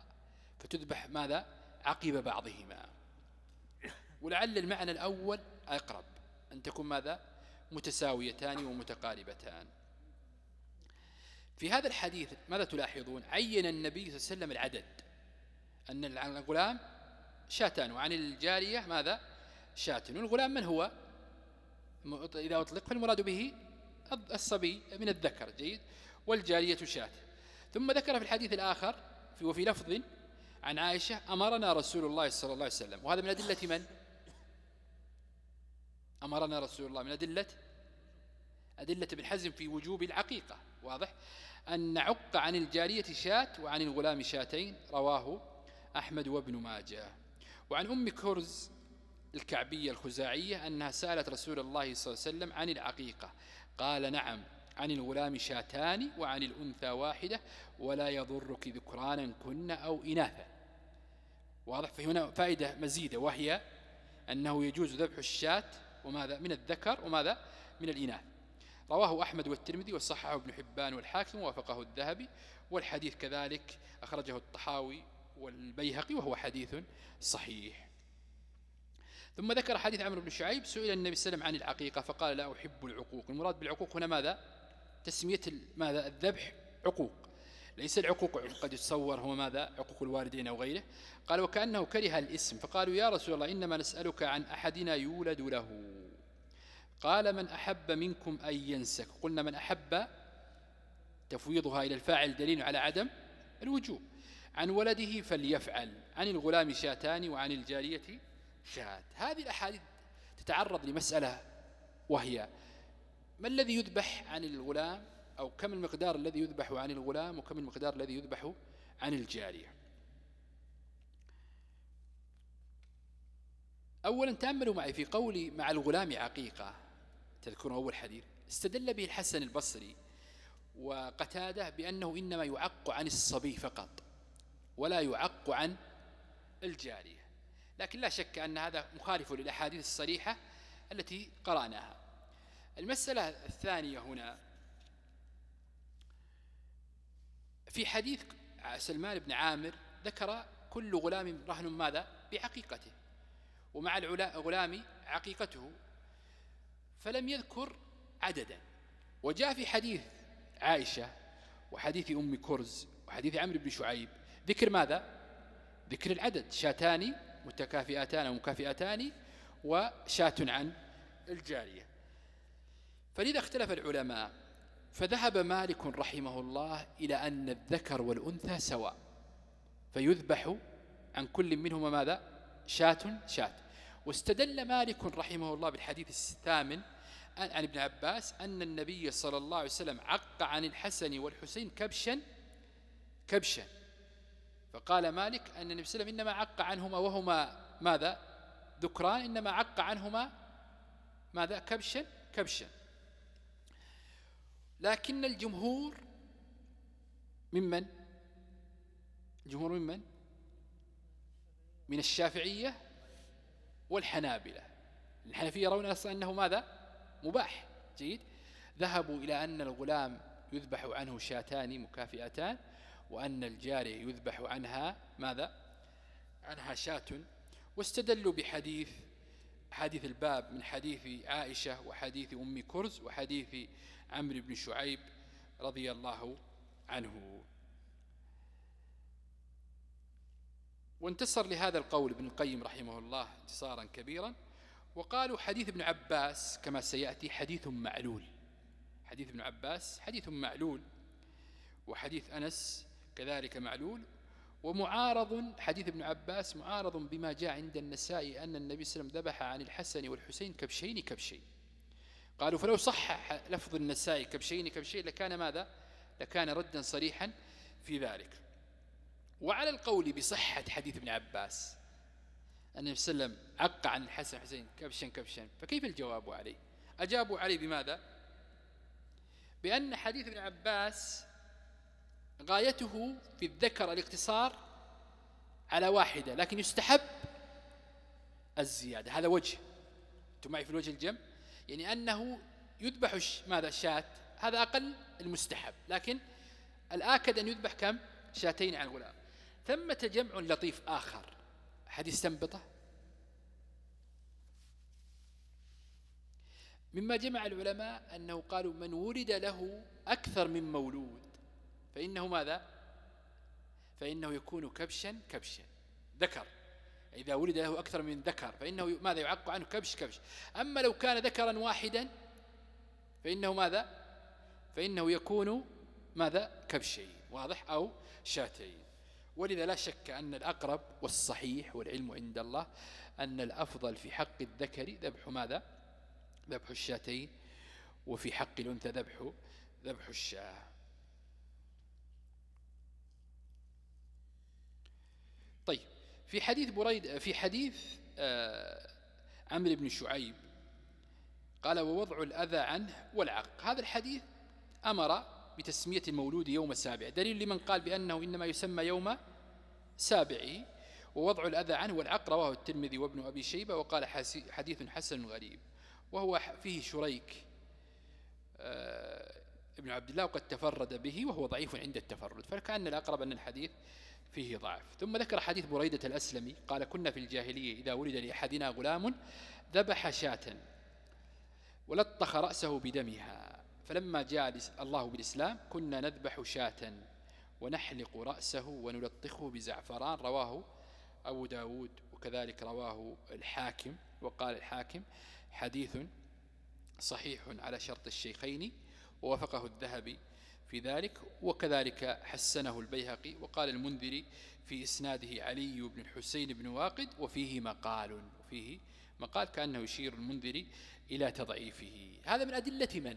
فتذبح ماذا؟ عقب بعضهما. ولعل المعنى الأول أقرب. أن تكون ماذا؟ متساويتان ومتقاربتان. في هذا الحديث ماذا تلاحظون؟ عين النبي صلى الله عليه وسلم العدد. أن الغلام شاتان وعن الجارية ماذا؟ شات والغلام من هو؟ إذا أطلق فالمراد به الصبي من الذكر. جيد. والجارية شات. ثم ذكر في الحديث الآخر وفي لفظ عن عائشة أمرنا رسول الله صلى الله عليه وسلم. وهذا من أدلة من؟ أمرنا رسول الله. من أدلة؟ أدلة ابن حزم في وجوب العقيقة. واضح؟ أن نعق عن الجارية شات وعن الغلام شاتين. رواه أحمد وابن ماجه. وعن أم كرز الكعبية الخزاعية أنها سألت رسول الله صلى الله عليه وسلم عن العقيقة. قال نعم عن الغلام شاتان وعن الأنثى واحدة ولا يضرك ذكرانا كن أو إناثا. واضح؟ فهنا فائدة مزيدة وهي أنه يجوز ذبح الشات وماذا؟ من الذكر وماذا؟ من الإناث. رواه أحمد والترمذي وصححه ابن حبان والحاكم ووافقه الذهبي والحديث كذلك أخرجه الطحاوي والبيهقي وهو حديث صحيح. ثم ذكر حديث عمرو بن شعيب سئل النبي صلى الله عليه وسلم عن العقيقة فقال لا أحب العقوق. المراد بالعقوق هنا ماذا؟ تسمية ماذا؟ الذبح عقوق. ليس العقوق قد يتصور هو ماذا؟ عقوق الوالدين أو غيره. قال وكأنه كره الاسم. فقالوا يا رسول الله إنما نسألك عن أحدنا يولد له. قال من أحب منكم أن ينسك. قلنا من أحب تفويضها إلى الفاعل دليل على عدم الوجوب. عن ولده فليفعل. عن الغلام شاتان وعن الجارية شات. هذه الأحاديث تتعرض لمسألة وهي ما الذي يذبح عن الغلام؟ أو كم المقدار الذي يذبح عن الغلام؟ وكم المقدار الذي يذبح عن الجارية؟ أولا تأملوا معي في قولي مع الغلام عقيقة. تذكرون أول حديث استدل به الحسن البصري وقتاده بأنه إنما يعق عن الصبي فقط. ولا يعق عن الجارية. لكن لا شك أن هذا مخالف للأحاديث الصريحة التي قرأناها. المسألة الثانية هنا. في حديث سلمان بن عامر ذكر كل غلام رهن ماذا؟ بعقيقته. ومع الغلام عقيقته. فلم يذكر عددا. وجاء في حديث عائشة وحديث أم كرز وحديث عمرو بن شعيب ذكر ماذا؟ ذكر العدد. شاتان متكافئتان أو مكافئتان وشاة عن الجارية. فلذا اختلف العلماء فذهب مالك رحمه الله إلى أن الذكر والأنثى سواء. فيذبح عن كل منهما ماذا؟ شاة شاة. واستدل مالك رحمه الله بالحديث الثامن عن ابن عباس أن النبي صلى الله عليه وسلم عق عن الحسن والحسين كبشا كبشا. فقال مالك أن النبي صلى الله عليه وسلم إنما عق عنهما وهما ماذا؟ ذكران إنما عق عنهما ماذا؟ كبشا كبشا. لكن الجمهور ممن؟ الجمهور ممن؟ من الشافعية والحنابلة. الحنفية يرون أصلا أنه ماذا؟ مباح. جيد. ذهبوا إلى أن الغلام يذبح عنه شاتان مكافئتان. وأن الجارية يذبح عنها ماذا؟ عنها شاة. واستدلوا بحديث حديث الباب من حديث عائشة وحديث أم كرز وحديث عمرو بن شعيب رضي الله عنه. وانتصر لهذا القول ابن القيم رحمه الله انتصارا كبيرا. وقالوا حديث ابن عباس كما سيأتي حديث معلول. حديث ابن عباس حديث معلول. وحديث أنس كذلك معلول ومعارض حديث ابن عباس معارض بما جاء عند النساء أن النبي صلى الله عليه وسلم ذبح عن الحسن والحسين كبشين كبشين. قالوا فلو صح لفظ النساء كبشين كبشين لكان ماذا؟ لكان ردا صريحا في ذلك. وعلى القول بصحة حديث ابن عباس أن النبي صلى الله عليه وسلم عق عن الحسن حسين كبشا كبشا فكيف الجواب عليه؟ أجابوا عليه بماذا؟ بأن حديث ابن عباس غايته في الذكر الاقتصار على واحدة لكن يستحب الزيادة. هذا وجه. أنتم معي في الوجه الجم؟ يعني أنه يذبح ماذا؟ شاة. هذا أقل المستحب. لكن الآكد أن يذبح كم؟ شاتين عن الغلام. ثمة جمع لطيف آخر. أحد يستنبطه؟ مما جمع العلماء أنه قالوا من ولد له أكثر من مولود. فإنه ماذا؟ فإنه يكون كبشا كبشا. ذكر. إذا ولد له أكثر من ذكر فإنه ماذا؟ يعق عنه كبش كبش. أما لو كان ذكرا واحدا فإنه ماذا؟ فإنه يكون ماذا؟ كبشين. واضح؟ أو شاتين. ولذا لا شك أن الأقرب والصحيح والعلم عند الله أن الأفضل في حق الذكر ذبح ماذا؟ ذبح الشاتين وفي حق الأنثى ذبح ذبح الشاة. طيب في حديث بريد في حديث آه عمرو بن شعيب قال ووضع الأذى عنه والعق هذا الحديث أمر بتسمية المولود يوم السابع دليل لمن قال بأنه إنما يسمى يوم سابعه ووضع الأذى عنه والعق رواه الترمذي وابن أبي شيبة وقال حديث حسن غريب. وهو فيه شريك آه، ابن عبد الله وقد تفرد به وهو ضعيف عند التفرد. فكأن الأقرب أن الحديث فيه ضعف. ثم ذكر حديث بريدة الأسلمي قال كنا في الجاهلية إذا ولد لأحدنا غلام ذبح شاة ولطخ رأسه بدمها. فلما جاء الله بالإسلام كنا نذبح شاة ونحلق رأسه ونلطخه بزعفران. رواه أبو داود وكذلك رواه الحاكم. وقال الحاكم حديث صحيح على شرط الشيخين. ووافقه الذهبي في ذلك وكذلك حسنه البيهقي وقال المنذري في إسناده علي بن الحسين بن واقد وفيه مقال وفيه مقال كأنه يشير المنذري إلى تضعيفه. هذا من أدلة من؟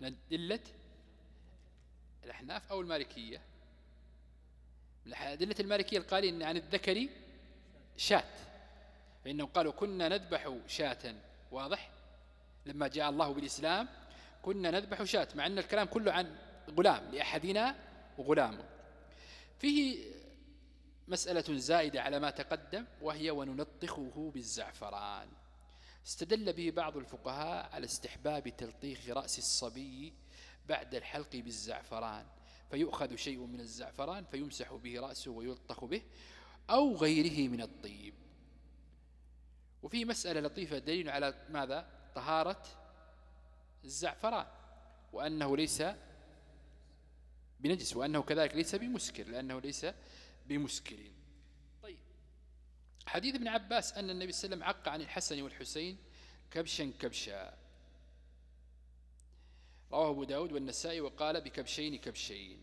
من أدلة الأحناف أو المالكية؟ من أدلة المالكية القائلين عن الذكر شات فإنهم قالوا كنا نذبح شاة. واضح؟ لما جاء الله بالإسلام كنا نذبح شاة مع أن الكلام كله عن غلام لأحدنا وغلامه فيه مسألة زائدة على ما تقدم وهي ونلطخه بالزعفران. استدل به بعض الفقهاء على استحباب تلطيخ رأس الصبي بعد الحلق بالزعفران. فيؤخذ شيء من الزعفران فيمسح به رأسه ويلطخ به أو غيره من الطيب. وفي مسألة لطيفة دليل على ماذا؟ طهارة الزعفران وأنه ليس بنجس وأنه كذلك ليس بمسكر لأنه ليس بمسكر. طيب. حديث ابن عباس أن النبي صلى الله عليه وسلم عق عن الحسن والحسين كبشا كبشا. رواه أبو داود والنسائي وقال بكبشين كبشين.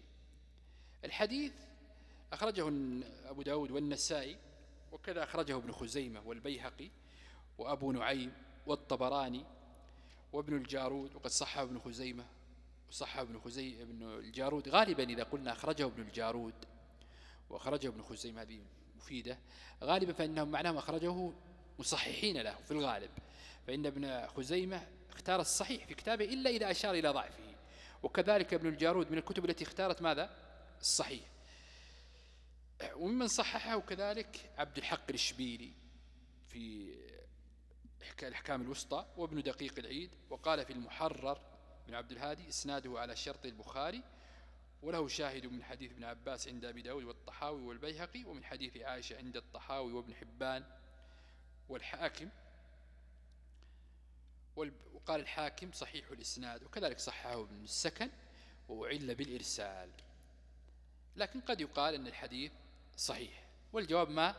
الحديث أخرجه أبو داود والنسائي وكذا أخرجه ابن خزيمة والبيهقي. وأبو نعيم والطبراني وابن الجارود وقد صحه ابن خزيمة وصحه ابن خزيمة ابن الجارود. غالبا إذا قلنا أخرجه ابن الجارود وأخرجه ابن خزيمة هذه مفيدة. غالبا فإنهم معناهم أخرجه مصححين له في الغالب. فإن ابن خزيمة اختار الصحيح في كتابه إلا إذا أشار إلى ضعفه. وكذلك ابن الجارود من الكتب التي اختارت ماذا؟ الصحيح. وممن صححه كذلك عبد الحق الشبيلي في الأحكام الوسطى وابن دقيق العيد وقال في المحرر من عبد الهادي إسناده على شرط البخاري وله شاهد من حديث ابن عباس عند أبي داود والطحاوي والبيهقي ومن حديث عائشة عند الطحاوي وابن حبان والحاكم وقال الحاكم صحيح الإسناد وكذلك صححه ابن السكن وعل بالإرسال. لكن قد يقال أن الحديث صحيح والجواب ما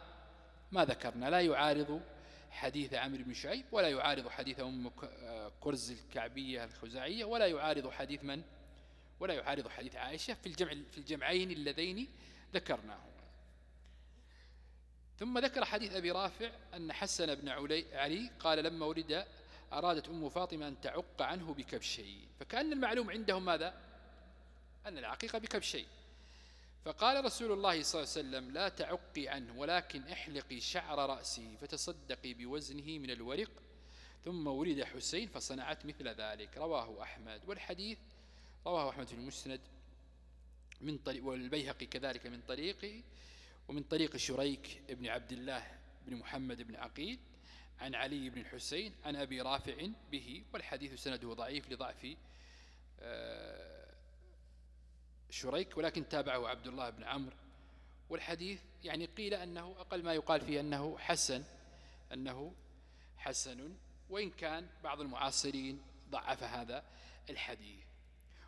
ما ذكرنا لا يعارض حديث عمرو بن شعيب ولا يعارض حديث أم كرز الكعبية الخزاعية ولا يعارض حديث من؟ ولا يعارض حديث عائشة في الجمع في الجمعين اللذين ذكرناه. ثم ذكر حديث أبي رافع أن حسن بن علي قال لما ولد أرادت أم فاطمة أن تعق عنه بكبشين فكأن المعلوم عندهم ماذا؟ أن العقيقة بكبشين فقال رسول الله صلى الله عليه وسلم لا تعقي عنه ولكن احلقي شعر رأسه فتصدقي بوزنه من الورق. ثم ولد حسين فصنعت مثل ذلك. رواه أحمد. والحديث رواه أحمد في المسند من طريق والبيهقي كذلك من طريقه ومن طريق شريك بن عبد الله بن محمد بن عقيل عن علي بن الحسين عن أبي رافع به. والحديث سنده ضعيف لضعف آه، شريك ولكن تابعه عبد الله بن عمرو. والحديث يعني قيل أنه أقل ما يقال فيه أنه حسن أنه حسن وإن كان بعض المعاصرين ضعف هذا الحديث.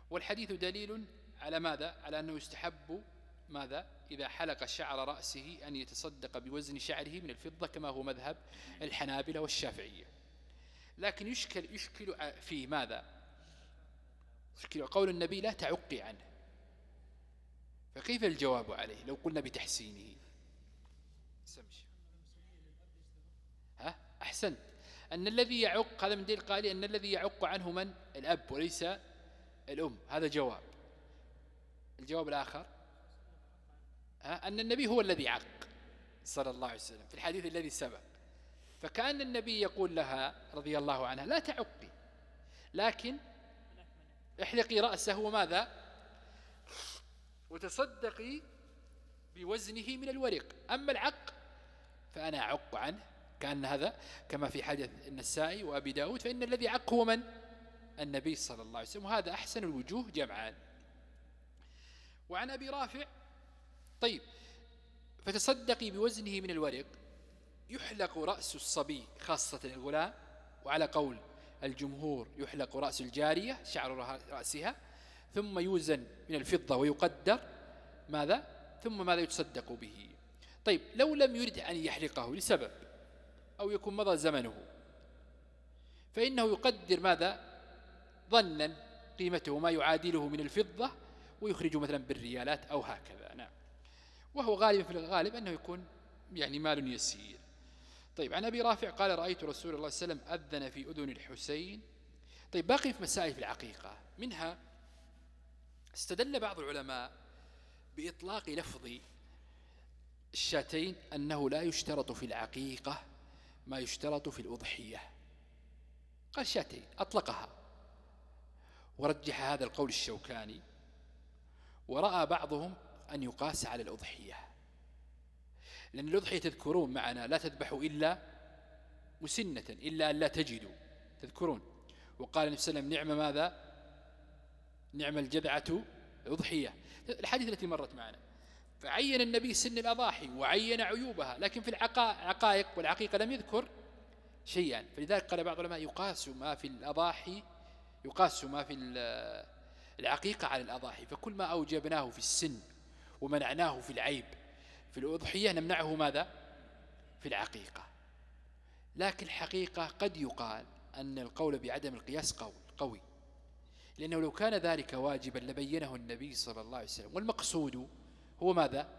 والحديث دليل على ماذا؟ على أنه يستحب ماذا؟ إذا حلق شعر رأسه أن يتصدق بوزن شعره من الفضة كما هو مذهب الحنابلة والشافعية. لكن يشكل, يشكل في ماذا؟ يشكل قول النبي لا تعقي عنه. فكيف الجواب عليه؟ لو قلنا بتحسينه. سمش. ها؟ أحسنت. أن الذي يعق هذا من دين قال أن الذي يعق عنه من؟ الأب وليس الأم. هذا جواب. الجواب الآخر؟ أن النبي هو الذي عق. صلى الله عليه وسلم. في الحديث الذي سبق. فكأن النبي يقول لها رضي الله عنها لا تعقي. لكن احلقي رأسه وماذا؟ وتصدقي بوزنه من الورق. أما العق فأنا أعق عنه كأن هذا كما في حديث النسائي وأبي داود فإن الذي عق هو من؟ النبي صلى الله عليه وسلم. وهذا أحسن الوجوه جمعان وعن أبي رافع طيب فتصدقي بوزنه من الورق يحلق رأس الصبي خاصة الغلام وعلى قول الجمهور يحلق رأس الجارية شعر رأسها ثم يوزن من الفضة ويقدر ماذا؟ ثم ماذا يتصدق به. طيب لو لم يرد أن يحلقه لسبب أو يكون مضى زمنه فإنه يقدر ماذا؟ ظنا قيمته ما يعادله من الفضة ويخرج مثلا بالريالات أو هكذا. نعم. وهو غالبا في الغالب أنه يكون يعني مال يسير. طيب عن أبي رافع قال رأيت رسول الله صلى الله عليه وسلم أذن في أذن الحسين. طيب باقي في مسائل في العقيقة منها استدل بعض العلماء بإطلاق لفظ الشاتين أنه لا يشترط في العقيقة ما يشترط في الأضحية. قال شاتين أطلقها. ورجح هذا القول الشوكاني. ورأى بعضهم أن يقاس على الأضحية. لأن الأضحية تذكرون معنا لا تذبحوا إلا مسنة إلا أن لا تجدوا. تذكرون. وقال النبي صلى الله عليه وسلم نعم ماذا؟ نعم الجذعة أضحية. الحديث التي مرت معنا. فعين النبي سن الأضاحي وعين عيوبها لكن في العقائق والعقيقة لم يذكر شيئا. فلذلك قال بعض العلماء يقاس ما في الأضاحي يقاس ما في العقيقة على الأضاحي. فكل ما أوجبناه في السن ومنعناه في العيب في الأضحية نمنعه ماذا؟ في العقيقة. لكن الحقيقة قد يقال أن القول بعدم القياس قول قوي. لأنه لو كان ذلك واجبا لبينه النبي صلى الله عليه وسلم. والمقصود هو ماذا؟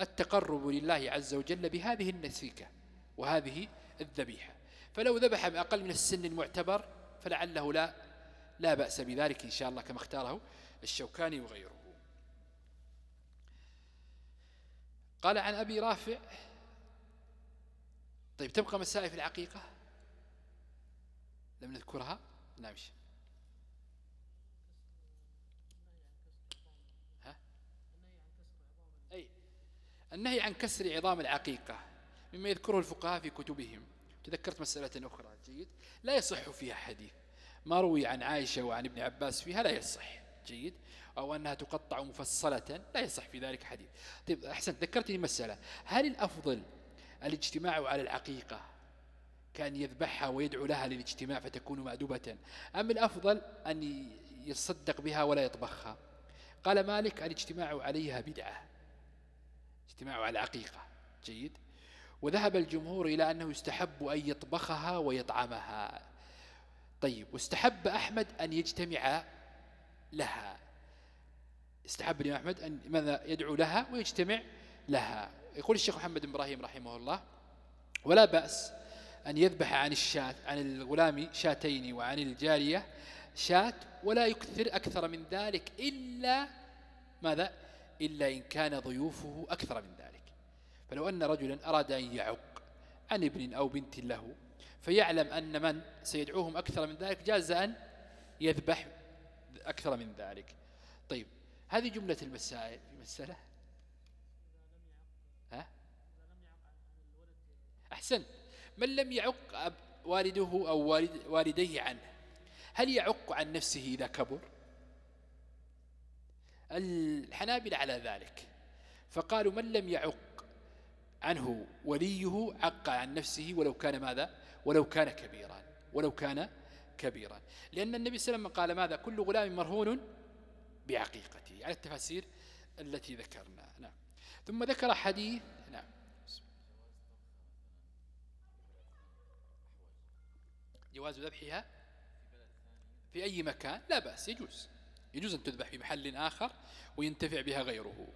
التقرب لله عز وجل بهذه النسيكة وهذه الذبيحة. فلو ذبح بأقل من السن المعتبر فلعله لا لا بأس بذلك إن شاء الله كما اختاره الشوكاني وغيره. قال عن أبي رافع طيب تبقى مسائل في العقيقة لم نذكرها؟ نعم ها؟ أي النهي عن كسر عظام العقيقة مما يذكره الفقهاء في كتبهم. تذكرت مسألة أخرى جيد. لا يصح فيها حديث. ما روي عن عائشة وعن ابن عباس فيها لا يصح. جيد. أو أنها تقطع مفصلة لا يصح في ذلك حديث. طيب أحسن ذكرتني مسألة. هل الأفضل الاجتماع على العقيقة كان يذبحها ويدعو لها للاجتماع فتكون مأدوبة أم الأفضل أن يصدق بها ولا يطبخها؟ قال مالك الاجتماع عليها بدعة. اجتماع على العقيقة جيد. وذهب الجمهور إلى أنه يستحب أن يطبخها ويطعمها. طيب واستحب أحمد أن يجتمع لها. استحب الإمام أحمد أن ماذا يدعو لها ويجتمع لها. يقول الشيخ محمد بن إبراهيم رحمه الله ولا بأس أن يذبح عن الشاة عن الغلام شاتين وعن الجارية شاة ولا يكثر أكثر من ذلك إلا ماذا؟ إلا إن كان ضيوفه أكثر من ذلك. فلو أن رجلا أراد أن يعق عن ابن أو بنت له فيعلم أن من سيدعوهم أكثر من ذلك جاز أن يذبح أكثر من ذلك. طيب هذه جملة المسائل مسألة؟ ها؟ أحسن. من لم يعق والده أو والد والديه عنه هل يعق عن نفسه إذا كبر؟ الحنابل على ذلك. فقالوا من لم يعق عنه وليه عق عن نفسه ولو كان ماذا؟ ولو كان كبيرا ولو كان كبيرا. لأن النبي صلى الله عليه وسلم قال ماذا؟ كل غلام مرهون بعقيقته على التفاسير التي ذكرنا. نعم. ثم ذكر حديث نعم. جواز ذبحها في أي مكان؟ لا بأس يجوز. يجوز أن تذبح في محل آخر وينتفع بها غيره.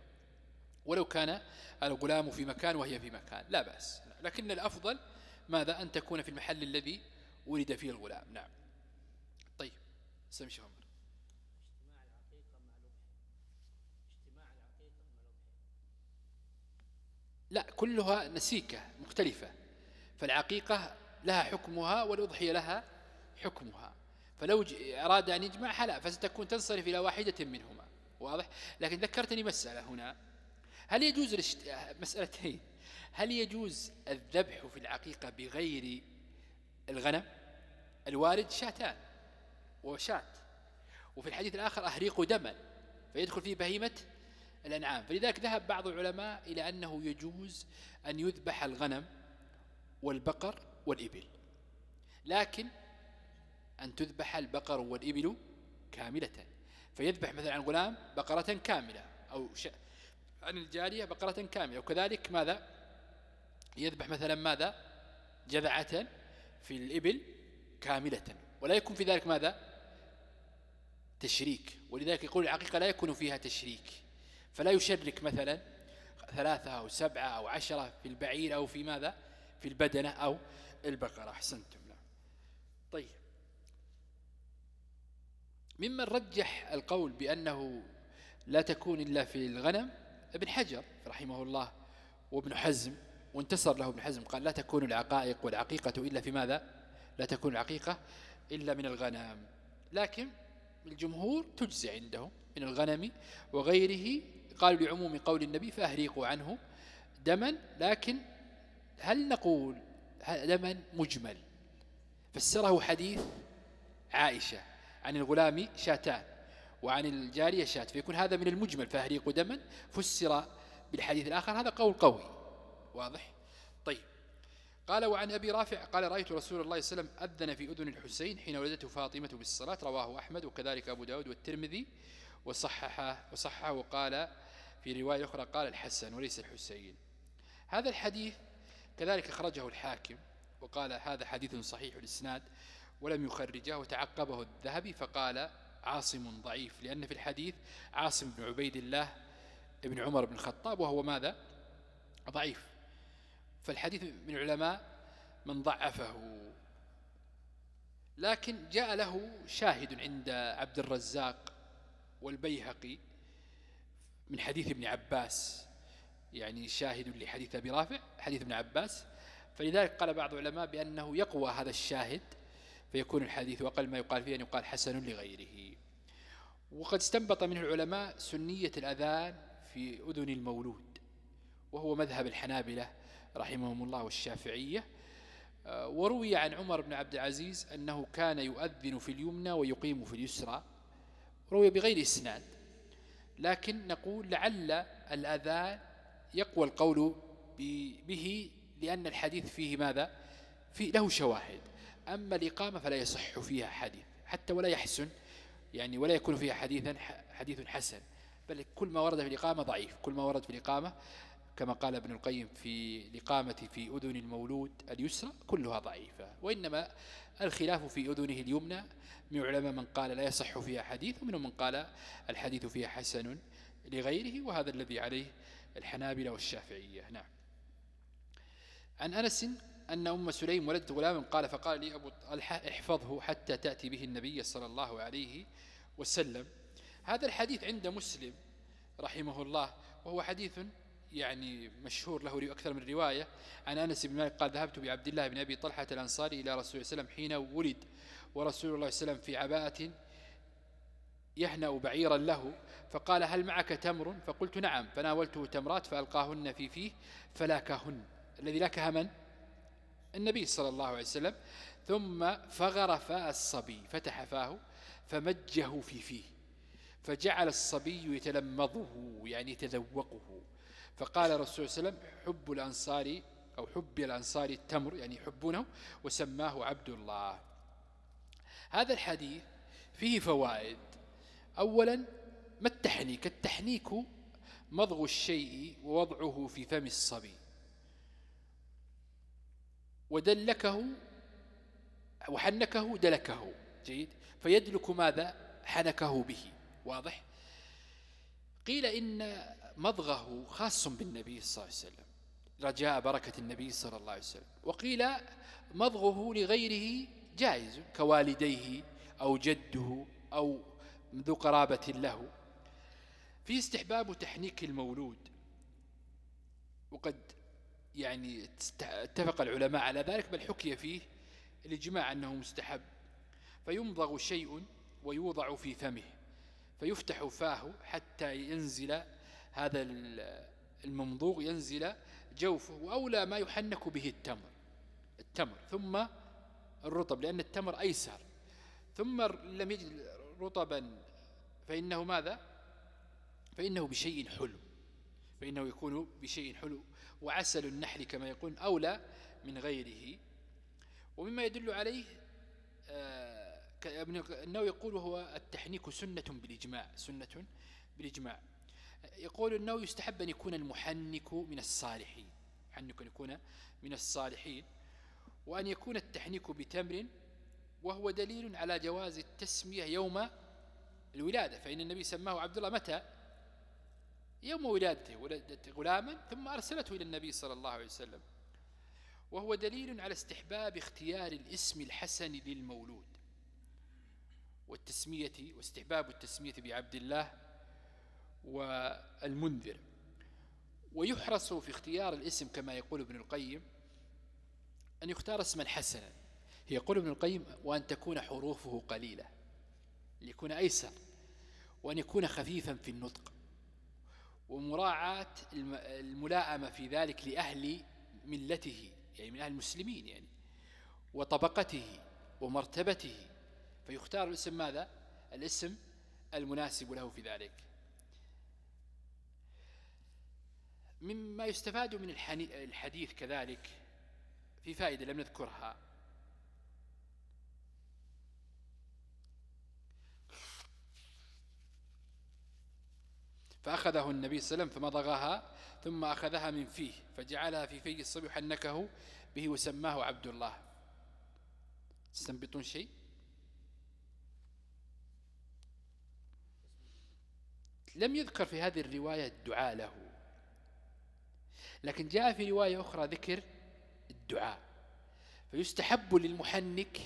ولو كان الغلام في مكان وهي في مكان لا بأس. لكن الأفضل ماذا؟ أن تكون في المحل الذي ولد فيه الغلام. نعم. طيب. سمشي عمر. لا كلها نسيكة مختلفة. فالعقيقة لها حكمها والأضحية لها حكمها. فلو أراد أن يجمع حلا فستكون تنصرف إلى واحدة منهما. واضح؟ لكن ذكرتني مسألة هنا. هل يجوز. مسألتين؟ هل يجوز الذبح في العقيقة بغير الغنم؟ الوارد شاتان وشات. وفي الحديث الآخر أهريق دما فيدخل فيه بهيمة الأنعام. فلذلك ذهب بعض العلماء إلى أنه يجوز أن يذبح الغنم والبقر والإبل. لكن أن تذبح البقر والإبل كاملة. فيذبح مثلا عن غلام بقرة كاملة أو ش... عن الجارية بقرة كاملة. وكذلك ماذا؟ يذبح مثلا ماذا؟ جذعة في الإبل كاملة. ولا يكون في ذلك ماذا؟ تشريك. ولذلك يقول العقيقة لا يكون فيها تشريك. فلا يشرك مثلا ثلاثة أو سبعة أو عشرة في البعير أو في ماذا؟ في البدنة أو البقرة. أحسنتم. لا. طيب. ممن رجح القول بأنه لا تكون إلا في الغنم ابن حجر رحمه الله وابن حزم وانتصر له ابن حزم قال لا تكون العقائق والعقيقة إلا في ماذا؟ لا تكون العقيقة إلا من الغنم. لكن الجمهور تجزي عندهم من الغنم وغيره قالوا لعموم قول النبي فأهريقوا عنه دما لكن هل نقول دما مجمل؟ فسره حديث عائشة. عن الغلام شاتان وعن الجارية شات فيكون هذا من المجمل فأهريق دما فسر بالحديث الآخر هذا قول قوي. واضح؟ طيب. قال وعن أبي رافع قال رأيت رسول الله صلى الله عليه وسلم أذن في أذن الحسين حين ولدته فاطمة بالصلاة رواه أحمد وكذلك أبو داود والترمذي وصححه, وصححه وقال في رواية أخرى قال الحسن وليس الحسين. هذا الحديث كذلك أخرجه الحاكم وقال هذا حديث صحيح الإسناد ولم يخرجه وتعقبه الذهبي فقال عاصم ضعيف لأن في الحديث عاصم بن عبيد الله ابن عمر بن الخطاب وهو ماذا؟ ضعيف. فالحديث من العلماء من ضعفه. لكن جاء له شاهد عند عبد الرزاق والبيهقي من حديث ابن عباس يعني شاهد لحديث أبي رافع حديث ابن عباس. فلذلك قال بعض العلماء بأنه يقوى هذا الشاهد فيكون الحديث وقل ما يقال فيه أن يقال حسن لغيره. وقد استنبط منه العلماء سنية الأذان في أذن المولود وهو مذهب الحنابلة رحمهم الله والشافعية. وروي عن عمر بن عبد العزيز أنه كان يؤذن في اليمنى ويقيم في اليسرى. روي بغير إسناد. لكن نقول لعل الأذان يقوى القول به لأن الحديث فيه ماذا؟ فيه له شواهد. أما الإقامة فلا يصح فيها حديث حتى ولا يحسن يعني ولا يكون فيها حديثا حديث حسن. بل كل ما ورد في الإقامة ضعيف. كل ما ورد في الإقامة كما قال ابن القيم في الإقامة في أذن المولود اليسرى كلها ضعيفة. وإنما الخلاف في أذنه اليمنى من علماء من قال لا يصح فيها حديث ومنهم من قال الحديث فيها حسن لغيره وهذا الذي عليه الحنابلة والشافعية. نعم. عن أنس أن أم سليم ولدت غلاما قال فقال لي أبو طلحة احفظه حتى تأتي به النبي صلى الله عليه وسلم. هذا الحديث عند مسلم رحمه الله وهو حديث يعني مشهور له أكثر من رواية. عن أنس بن مالك قال ذهبت بعبد الله بن أبي طلحة الأنصاري إلى رسول الله صلى الله عليه وسلم حين ولد ورسول الله صلى الله عليه وسلم في عباءة يهنأ بعيرا له. فقال هل معك تمر؟ فقلت نعم. فناولته تمرات فألقاهن في فيه فلاكهن. الذي لكها من؟ النبي صلى الله عليه وسلم ثم فغرف الصبي فتح فاه فمجه في فيه فجعل الصبي يتلمضه يعني يتذوقه. فقال رسول صلى الله عليه وسلم حب الأنصار أو حب الأنصار التمر يعني يحبونه وسماه عبد الله. هذا الحديث فيه فوائد. أولا ما التحنيك؟ التحنيك مضغ الشيء ووضعه في فم الصبي. ودلكه وحنكه دلكه جيد؟ فيدلك ماذا؟ حنكه به واضح؟ قيل إن مضغه خاص بالنبي صلى الله عليه وسلم رجاء بركة النبي صلى الله عليه وسلم وقيل مضغه لغيره جائز كوالديه أو جده أو ذو قرابة له. في استحباب تحنيك المولود وقد يعني اتفق العلماء على ذلك بل حكي فيه الإجماع أنه مستحب. فيمضغ شيء ويوضع في فمه فيفتح فاه حتى ينزل هذا الممضوغ ينزل جوفه وأولى ما يحنك به التمر التمر ثم الرطب لأن التمر أيسر. ثم لم يجد رطبا فإنه ماذا؟ فإنه بشيء حلو. فإنه يكون بشيء حلو. وعسل النحل كما يقول أولى من غيره. ومما يدل عليه أنه يقول هو التحنيك سنة بالإجماع سنة بالإجماع. يقول أنه يستحب أن يكون المحنك من الصالحين. محنك أن يكون من الصالحين. وأن يكون التحنيك بتمر وهو دليل على جواز التسمية يوم الولادة. فإن النبي سماه عبد الله متى؟ يوم ولادته ولدت غلاما ثم أرسلته إلى النبي صلى الله عليه وسلم. وهو دليل على استحباب اختيار الاسم الحسن للمولود. والتسمية واستحباب التسمية بعبد الله والمنذر. ويحرص في اختيار الاسم كما يقول ابن القيم أن يختار اسما حسنا. يقول ابن القيم وأن تكون حروفه قليلة ليكون أيسر وأن يكون خفيفا في النطق. ومراعاة الملائمة في ذلك لأهل ملته يعني من أهل المسلمين يعني وطبقته ومرتبته. فيختار الاسم ماذا؟ الاسم المناسب له في ذلك. مما يستفاد من الحديث كذلك في فائدة لم نذكرها. فأخذه النبي صلى الله عليه وسلم فمضغها ثم أخذها من فيه فجعلها في في الصبي حنكه به وسماه عبد الله. تستنبطون شيء؟ لم يذكر في هذه الرواية الدعاء له لكن جاء في رواية أخرى ذكر الدعاء. فيستحب للمحنك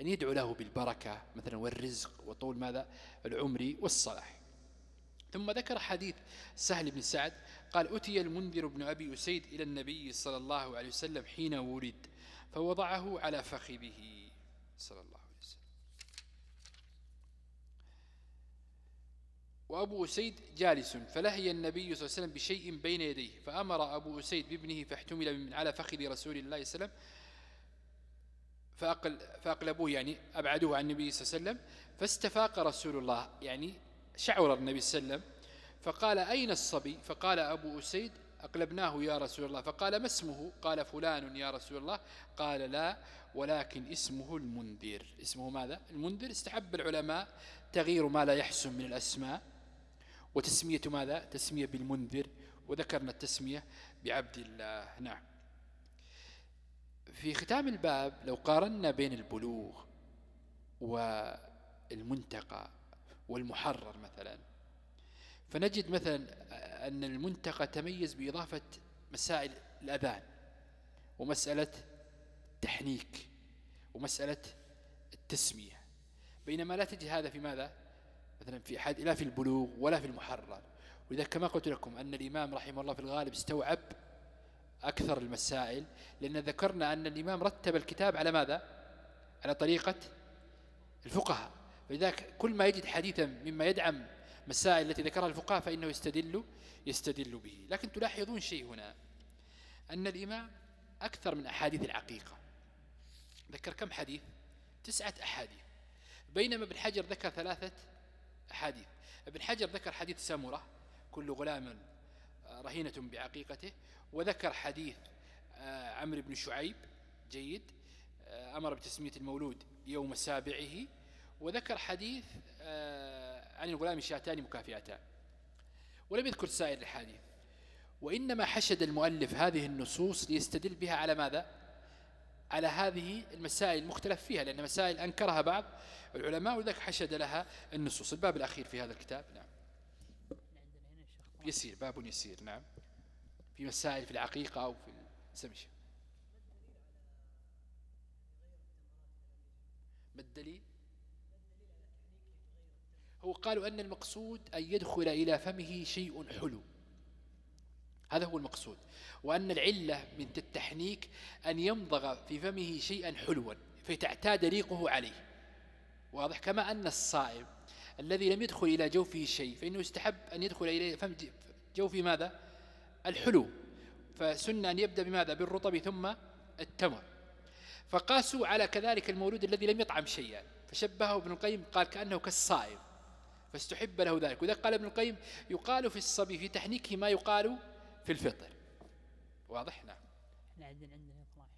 أن يدعو له بالبركة مثلا والرزق وطول ماذا؟ العمر والصلاح. ثم ذكر حديث سهل بن سعد قال أتي المنذر بن أبي أسيد إلى النبي صلى الله عليه وسلم حين ولد فوضعه على فخذه صلى الله عليه وسلم. وأبو أسيد جالس فلهي النبي صلى الله عليه وسلم بشيء بين يديه فأمر أبو أسيد بابنه فاحتمل من على فخذ رسول الله صلى الله عليه وسلم فأقل فأقلبوه يعني أبعدوه عن النبي صلى الله عليه وسلم فاستفاق رسول الله يعني شعر النبي صلى الله عليه وسلم فقال أين الصبي؟ فقال أبو أسيد أقلبناه يا رسول الله. فقال ما اسمه؟ قال فلان يا رسول الله. قال لا ولكن اسمه المنذر. اسمه ماذا؟ المنذر. استحب العلماء تغيير ما لا يحسن من الأسماء. وتسمية ماذا؟ تسمية بالمنذر. وذكرنا التسمية بعبد الله. نعم. في ختام الباب لو قارنا بين البلوغ والمنتقى والمحرر مثلا. فنجد مثلا أن المنتقى تميز بإضافة مسائل الأذان ومسألة التحنيك ومسألة التسمية. بينما لا تجد هذا في ماذا؟ مثلا في أحد لا في البلوغ ولا في المحرر. ولذلك كما قلت لكم أن الإمام رحمه الله في الغالب استوعب أكثر المسائل لأن ذكرنا أن الإمام رتب الكتاب على ماذا؟ على طريقة الفقهاء. فلذلك كل ما يجد حديثا مما يدعم مسائل التي ذكرها الفقهاء فإنه يستدل يستدل به. لكن تلاحظون شيء هنا أن الإمام أكثر من أحاديث العقيقة. ذكر كم حديث؟ تسعة أحاديث. بينما ابن حجر ذكر ثلاثة أحاديث. ابن حجر ذكر حديث سامرة كل غلام رهينة بعقيقته. وذكر حديث آه، عمرو بن شعيب جيد آه، أمر بتسمية المولود يوم سابعه. وذكر حديث آه، عن الغلام شاتان مكافئتان. ولم يذكر سائر الحديث وإنما حشد المؤلف هذه النصوص ليستدل بها على ماذا؟ على هذه المسائل المختلف فيها لأن مسائل أنكرها بعض العلماء وذلك حشد لها النصوص. الباب الأخير في هذا الكتاب نعم. يسير باب يسير نعم. في مسائل في العقيقة أو في السمشة ما الدليل؟ هو قالوا أن المقصود أن يدخل إلى فمه شيء حلو. هذا هو المقصود. وأن العلة من التحنيك أن يمضغ في فمه شيئا حلوا فتعتاد ريقه عليه. واضح كما أن الصائم الذي لم يدخل إلى جوفه شيء فإنه يستحب أن يدخل إلى فم جوفه ماذا؟ الحلو. فسن أن يبدأ بماذا؟ بالرطب ثم التمر. فقاسوا على كذلك المولود الذي لم يطعم شيئا. فشبهه ابن القيم قال كأنه كالصائم. فاستحب له ذلك. وذلك قال ابن القيم يقال في الصبي في تحنيكه ما يقال في الفطر. واضح؟ نعم. إحنا عندنا عندنا 12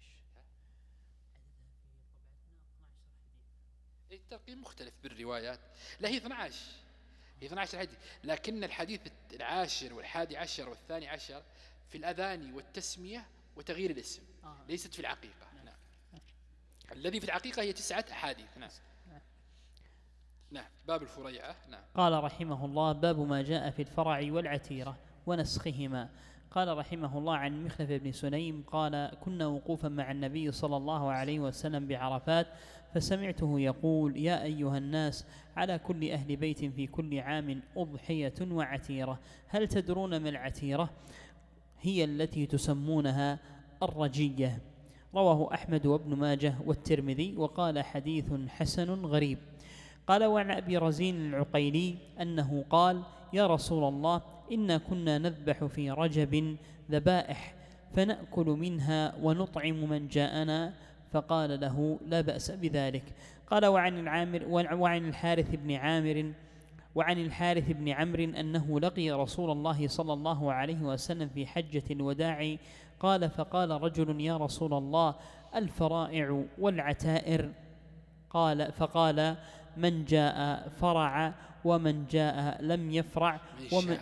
الترقيم مختلف بالروايات. لا هي 12 هي 12 حديث لكن الحديث العاشر والحادي عشر والثاني عشر في الأذان والتسمية وتغيير الاسم. آه. ليست في العقيقة. نعم. نعم. الذي في العقيقة هي تسعة أحاديث. نعم. نعم. باب الفريعة نعم. قال رحمه الله باب ما جاء في الفرع والعتيرة ونسخهما. قال رحمه الله عن مخلف بن سليم قال كنا وقوفا مع النبي صلى الله عليه وسلم بعرفات فسمعته يقول يا أيها الناس على كل أهل بيت في كل عام أضحية وعتيرة. هل تدرون ما العتيرة؟ هي التي تسمونها الرجية. رواه أحمد وابن ماجه والترمذي وقال حديث حسن غريب. قال وعن أبي رزين العقيلي أنه قال يا رسول الله إنا كنا نذبح في رجب ذبائح فنأكل منها ونطعم من جاءنا. فقال له لا بأس بذلك. قال وعن العامر وعن الحارث بن عامر وعن الحارث بن عمرو أنه لقي رسول الله صلى الله عليه وسلم في حجة الوداع قال فقال رجل يا رسول الله الفرائع والعتائر. قال فقال من جاء فرع ومن جاء لم يفرع ومن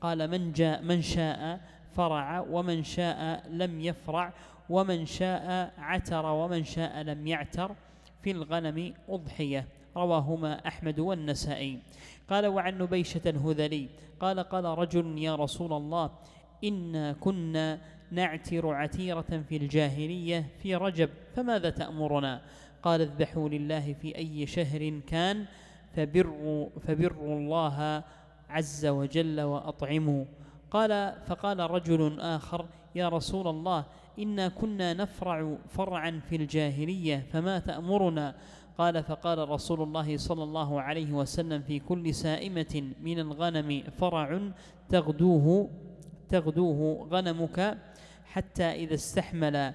قال من جاء من شاء فرع ومن شاء لم يفرع ومن شاء عتر ومن شاء لم يعتر في الغنم أضحية. رواهما أحمد والنسائي. قال وعن نبيشة الهذلي. قال قال رجل يا رسول الله إنا كنا نعتر عتيرة في الجاهلية في رجب فماذا تأمرنا؟ قال اذبحوا لله في أي شهر كان فبروا, فبروا الله عز وجل وأطعموا. قال فقال رجل آخر يا رسول الله إنا كنا نفرع فرعا في الجاهلية فما تأمرنا؟ قال فقال رسول الله صلى الله عليه وسلم في كل سائمة من الغنم فرع تغدوه تغدوه غنمك حتى إذا استحمل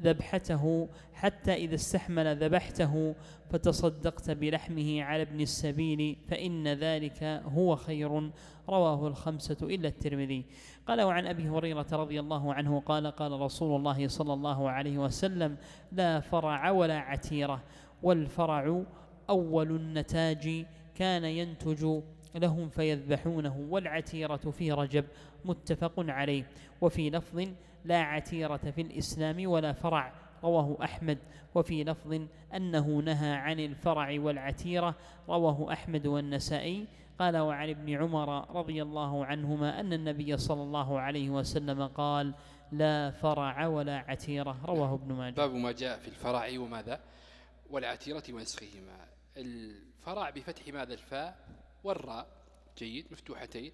ذبحته حتى إذا استحمل ذبحته فتصدقت بلحمه على ابن السبيل فإن ذلك هو خير. رواه الخمسة إلا الترمذي. قال وعن أبي هريرة رضي الله عنه قال قال رسول الله صلى الله عليه وسلم لا فرع ولا عتيرة والفرع أول النتاج كان ينتج لهم فيذبحونه والعتيرة في رجب متفق عليه. وفي لفظ لا عتيرة في الإسلام ولا فرع رواه أحمد. وفي لفظ أنه نهى عن الفرع والعتيرة رواه أحمد والنسائي. قال وعن ابن عمر رضي الله عنهما أن النبي صلى الله عليه وسلم قال لا فرع ولا عتيرة رواه ابن ماجه. باب ما جاء في الفرع وماذا؟ والعتيرة ونسخهما الفرع بفتح ماذا؟ الفاء والراء. جيد مفتوحتين.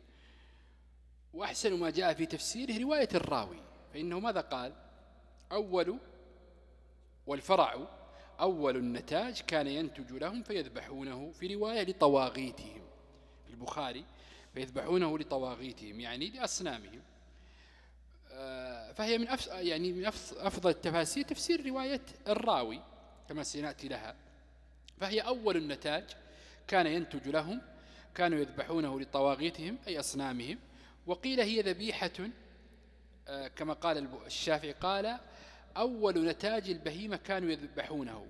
وأحسن ما جاء في تفسيره رواية الراوي. فإنه ماذا قال؟ أول والفرع أول النتاج كان ينتج لهم فيذبحونه في رواية لطواغيتهم. في البخاري فيذبحونه لطواغيتهم يعني لأصنامهم. آه، فهي من يعني من أفضل التفاسير تفسير رواية الراوي كما سنأتي لها. فهي أول النتاج كان ينتج لهم كانوا يذبحونه لطواغيتهم أي أصنامهم. وقيل هي ذبيحة كما قال الشافعي قال أول نتاج البهيمة كانوا يذبحونه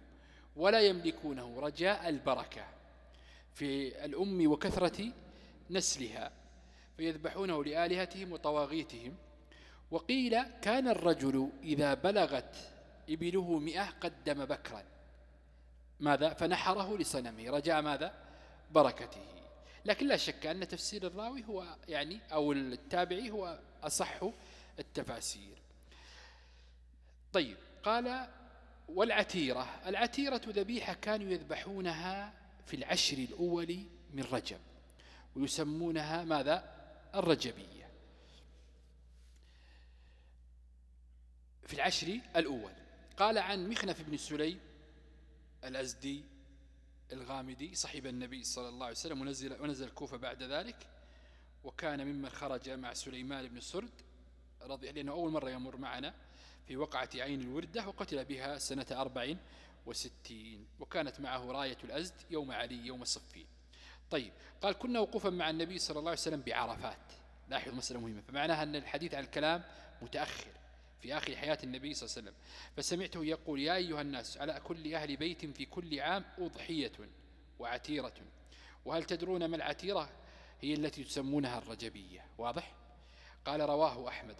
ولا يملكونه رجاء البركة في الأم وكثرة نسلها فيذبحونه لآلهتهم وطواغيتهم. وقيل كان الرجل إذا بلغت إبله مئة قدم بكرا. ماذا؟ فنحره لصنمه رجاء ماذا؟ بركته. لكن لا شك أن تفسير الراوي هو يعني أو التابعي هو أصح التفاسير. طيب قال والعتيرة العتيرة ذبيحة كانوا يذبحونها في العشر الأول من رجب ويسمونها ماذا؟ الرجبية. في العشر الأول. قال عن مخنف بن سليم الأزدي الغامدي صحيب النبي صلى الله عليه وسلم ونزل, ونزل الكوفة بعد ذلك وكان ممن خرج مع سليمان بن سرد رضي لأنه أول مرة يمر معنا في وقعة عين الوردة وقتل بها سنة أربع وستين وكانت معه راية الأزد يوم علي يوم الصفين. طيب قال كنا وقوفا مع النبي صلى الله عليه وسلم بعرفات. لاحظ مسألة مهمة فمعناها أن الحديث عن الكلام متأخر في آخر حياة النبي صلى الله عليه وسلم. فسمعته يقول يا أيها الناس على كل أهل بيت في كل عام أضحية وعتيرة. وهل تدرون ما العتيرة؟ هي التي تسمونها الرجبية واضح؟ قال رواه أحمد.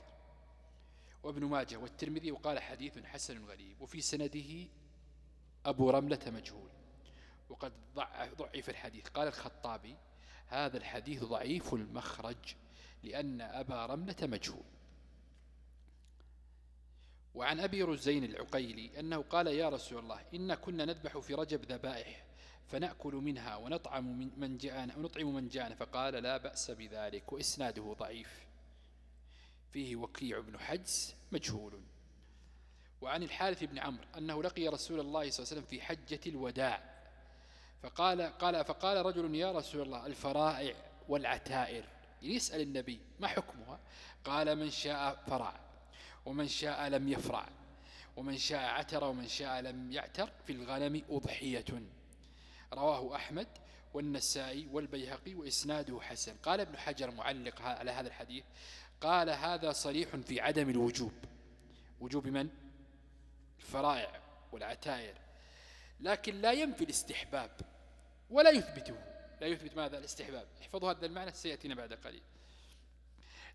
وابن ماجه والترمذي وقال حديث حسن غريب وفي سنده أبو رملة مجهول وقد ضعف الحديث. قال الخطابي هذا الحديث ضعيف المخرج لأن أبا رملة مجهول. وعن أبي رزين العقيلي أنه قال يا رسول الله إن كنا نذبح في رجب ذبائح فنأكل منها ونطعم من جاءنا ونطعم من جاءنا. فقال لا بأس بذلك. وإسناده ضعيف. فيه وكيع بن حجز مجهول. وعن الحارث بن عمرو أنه لقي رسول الله صلى الله عليه وسلم في حجة الوداع. فقال, قال فقال رجل يا رسول الله الفرائع والعتائر. يسأل النبي ما حكمها؟ قال من شاء فرع ومن شاء لم يفرع ومن شاء عتر ومن شاء لم يعتر. في الغنم أضحية. رواه أحمد والنسائي والبيهقي وإسناده حسن. قال ابن حجر معلق على هذا الحديث قال هذا صريح في عدم الوجوب. وجوب من؟ الفرائع والعتائر. لكن لا ينفي الاستحباب ولا يثبته. لا يثبت ماذا؟ الاستحباب. احفظوا هذا المعنى سيأتينا بعد قليل.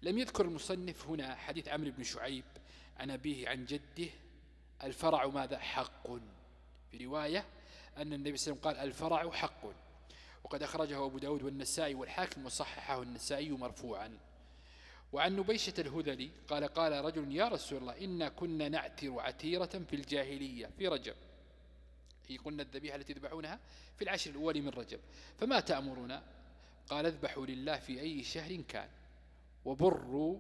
لم يذكر المصنف هنا حديث عمرو بن شعيب عن أبيه عن جده الفرع ماذا؟ حق. في رواية أن النبي صلى الله عليه وسلم قال الفرع حق. وقد أخرجه أبو داود والنسائي والحاكم وصححه النسائي مرفوعا. وعن نبيشة الهذلي قال قال رجل يا رسول الله إنا كنا نعتر عتيرة في الجاهلية في رجب. هي قلنا الذبيحة التي يذبحونها في العشر الأول من رجب. فما تأمرنا قال اذبحوا لله في أي شهر كان. وبروا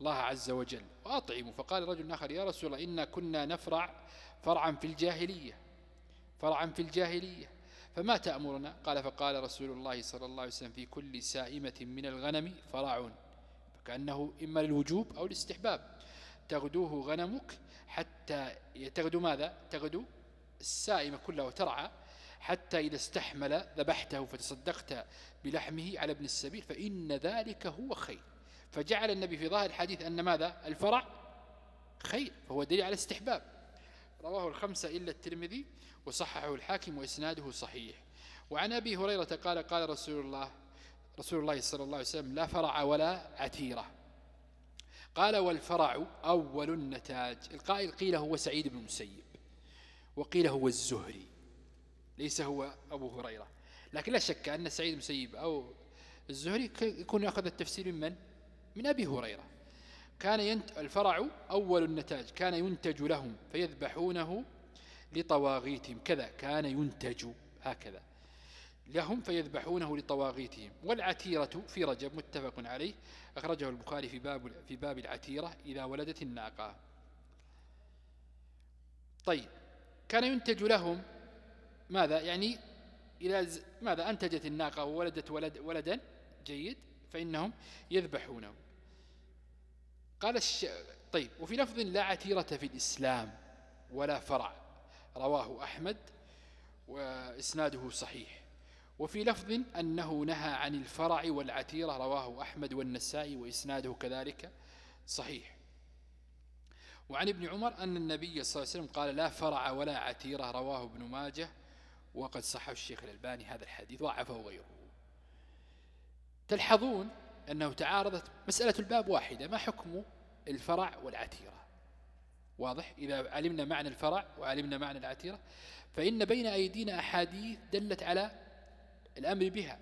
الله عز وجل وأطعموا. فقال رجل آخر يا رسول الله إنا كنا نفرع فرعا في الجاهلية. فرعا في الجاهلية. فما تأمرنا قال فقال رسول الله صلى الله عليه وسلم في كل سائمة من الغنم فرع فكأنه إما للوجوب أو الاستحباب تغدوه غنمك حتى تغدو ماذا؟ تغدو السائمة كلها وترعى حتى إذا استحمل ذبحته فتصدقت بلحمه على ابن السبيل فإن ذلك هو خير. فجعل النبي في ظاهر الحديث أن ماذا؟ الفرع خير فهو دليل على استحباب. رواه الخمسة إلا الترمذي وصححه الحاكم وإسناده صحيح. وعن أبي هريرة قال قال رسول الله رسول الله صلى الله عليه وسلم لا فرع ولا عتيرة. قال والفرع أول النتاج. القائل قيل هو سعيد بن المسيب وقيل هو الزهري ليس هو أبو هريرة. لكن لا شك أن سعيد بن المسيب أو الزهري يكون يأخذ التفسير من من؟ من أبي هريرة. كان ينت الفرع أول النتاج. كان ينتج لهم فيذبحونه لطواغيتهم. كذا كان ينتج هكذا. لهم فيذبحونه لطواغيتهم. والعتيرة في رجب متفق عليه. أخرجه البخاري في باب, في باب العتيرة إذا ولدت الناقة. طيب كان ينتج لهم ماذا؟ يعني إذا ماذا؟ أنتجت الناقة وولدت ولد ولدا جيد فإنهم يذبحونه. قال الش... طيب وفي لفظ لا عتيرة في الإسلام ولا فرع رواه أحمد وإسناده صحيح. وفي لفظ أنه نهى عن الفرع والعتيرة رواه أحمد والنسائي وإسناده كذلك صحيح. وعن ابن عمر أن النبي صلى الله عليه وسلم قال لا فرع ولا عتيرة رواه ابن ماجه وقد صح الشيخ الألباني هذا الحديث ضعفه غيره. تلحظون أنه تعارضت مسألة الباب واحدة ما حكم الفرع والعتيرة؟ واضح؟ إذا علمنا معنى الفرع وعلمنا معنى العتيرة فإن بين أيدينا أحاديث دلت على الأمر بها.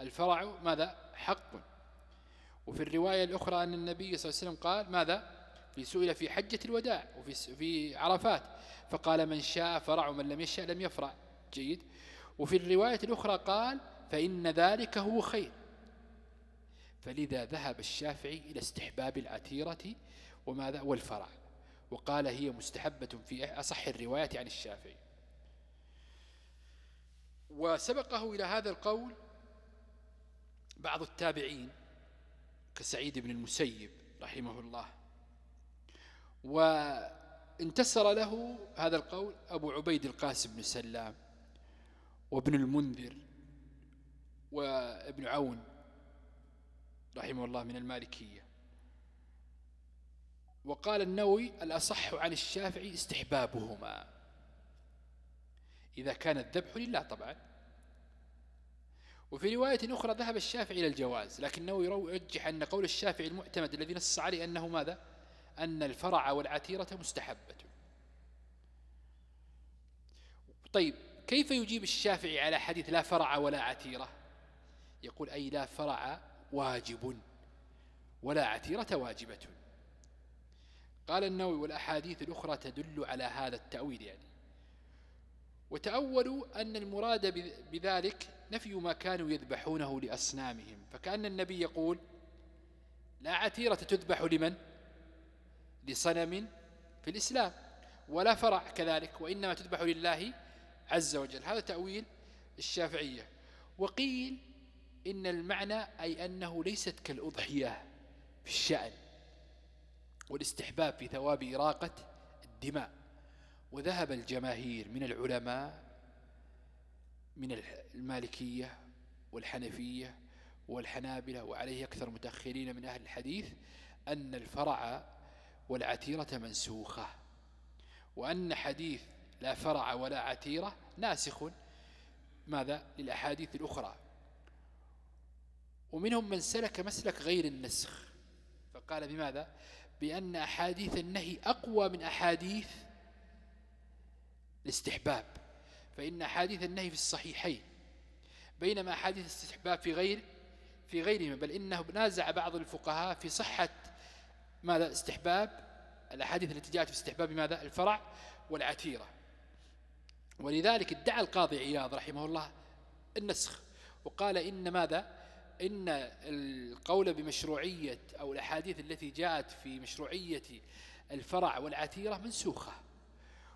الفرع ماذا؟ حق. وفي الرواية الأخرى أن النبي صلى الله عليه وسلم قال ماذا؟ في سئل في حجة الوداع وفي في عرفات. فقال من شاء فرع ومن لم يشاء لم يفرع. جيد. وفي الرواية الأخرى قال فإن ذلك هو خير. فلذا ذهب الشافعي إلى استحباب العتيرة وماذا؟ والفرع. وقال هي مستحبة في أصح الروايات عن الشافعي. وسبقه إلى هذا القول بعض التابعين كسعيد بن المسيب رحمه الله. وانتصر له هذا القول أبو عبيد القاسم بن سلام وابن المنذر وابن عون رحمه الله من المالكية. وقال النووي الأصح عن الشافعي استحبابهما. إذا كان الذبح لله طبعا. وفي رواية أخرى ذهب الشافعي إلى الجواز لكنه يرجح أن قول الشافعي المعتمد الذي نص عليه أنه ماذا؟ أن الفرع والعتيرة مستحبة. طيب كيف يجيب الشافعي على حديث لا فرع ولا عتيرة؟ يقول أي لا فرع واجب ولا عتيرة واجبة. قال النووي والأحاديث الأخرى تدل على هذا التأويل يعني. وتأولوا أن المراد بذلك نفي ما كانوا يذبحونه لأصنامهم. فكأن النبي يقول لا عتيرة تذبح لمن؟ لصنم في الإسلام. ولا فرع كذلك وإنما تذبح لله عز وجل. هذا تأويل الشافعية. وقيل إن المعنى أي أنه ليست كالأضحية في الشأن والاستحباب في ثواب إراقة الدماء. وذهب الجماهير من العلماء من المالكية والحنفية والحنابلة وعليه أكثر متأخرين من أهل الحديث أن الفرع والعتيرة منسوخة وأن حديث لا فرع ولا عتيرة ناسخ. ماذا؟ للأحاديث الأخرى. ومنهم من سلك مسلك غير النسخ فقال بماذا؟ بأن أحاديث النهي أقوى من أحاديث الاستحباب فإن أحاديث النهي في الصحيحين بينما أحاديث الاستحباب في غير في غيرهما بل إنه نازع بعض الفقهاء في صحة ماذا؟ استحباب الأحاديث التي جاءت في استحباب ماذا؟ الفرع والعتيرة. ولذلك ادعى القاضي عياض رحمه الله النسخ وقال إن ماذا؟ إن القول بمشروعية أو الأحاديث التي جاءت في مشروعية الفرع والعتيرة منسوخة.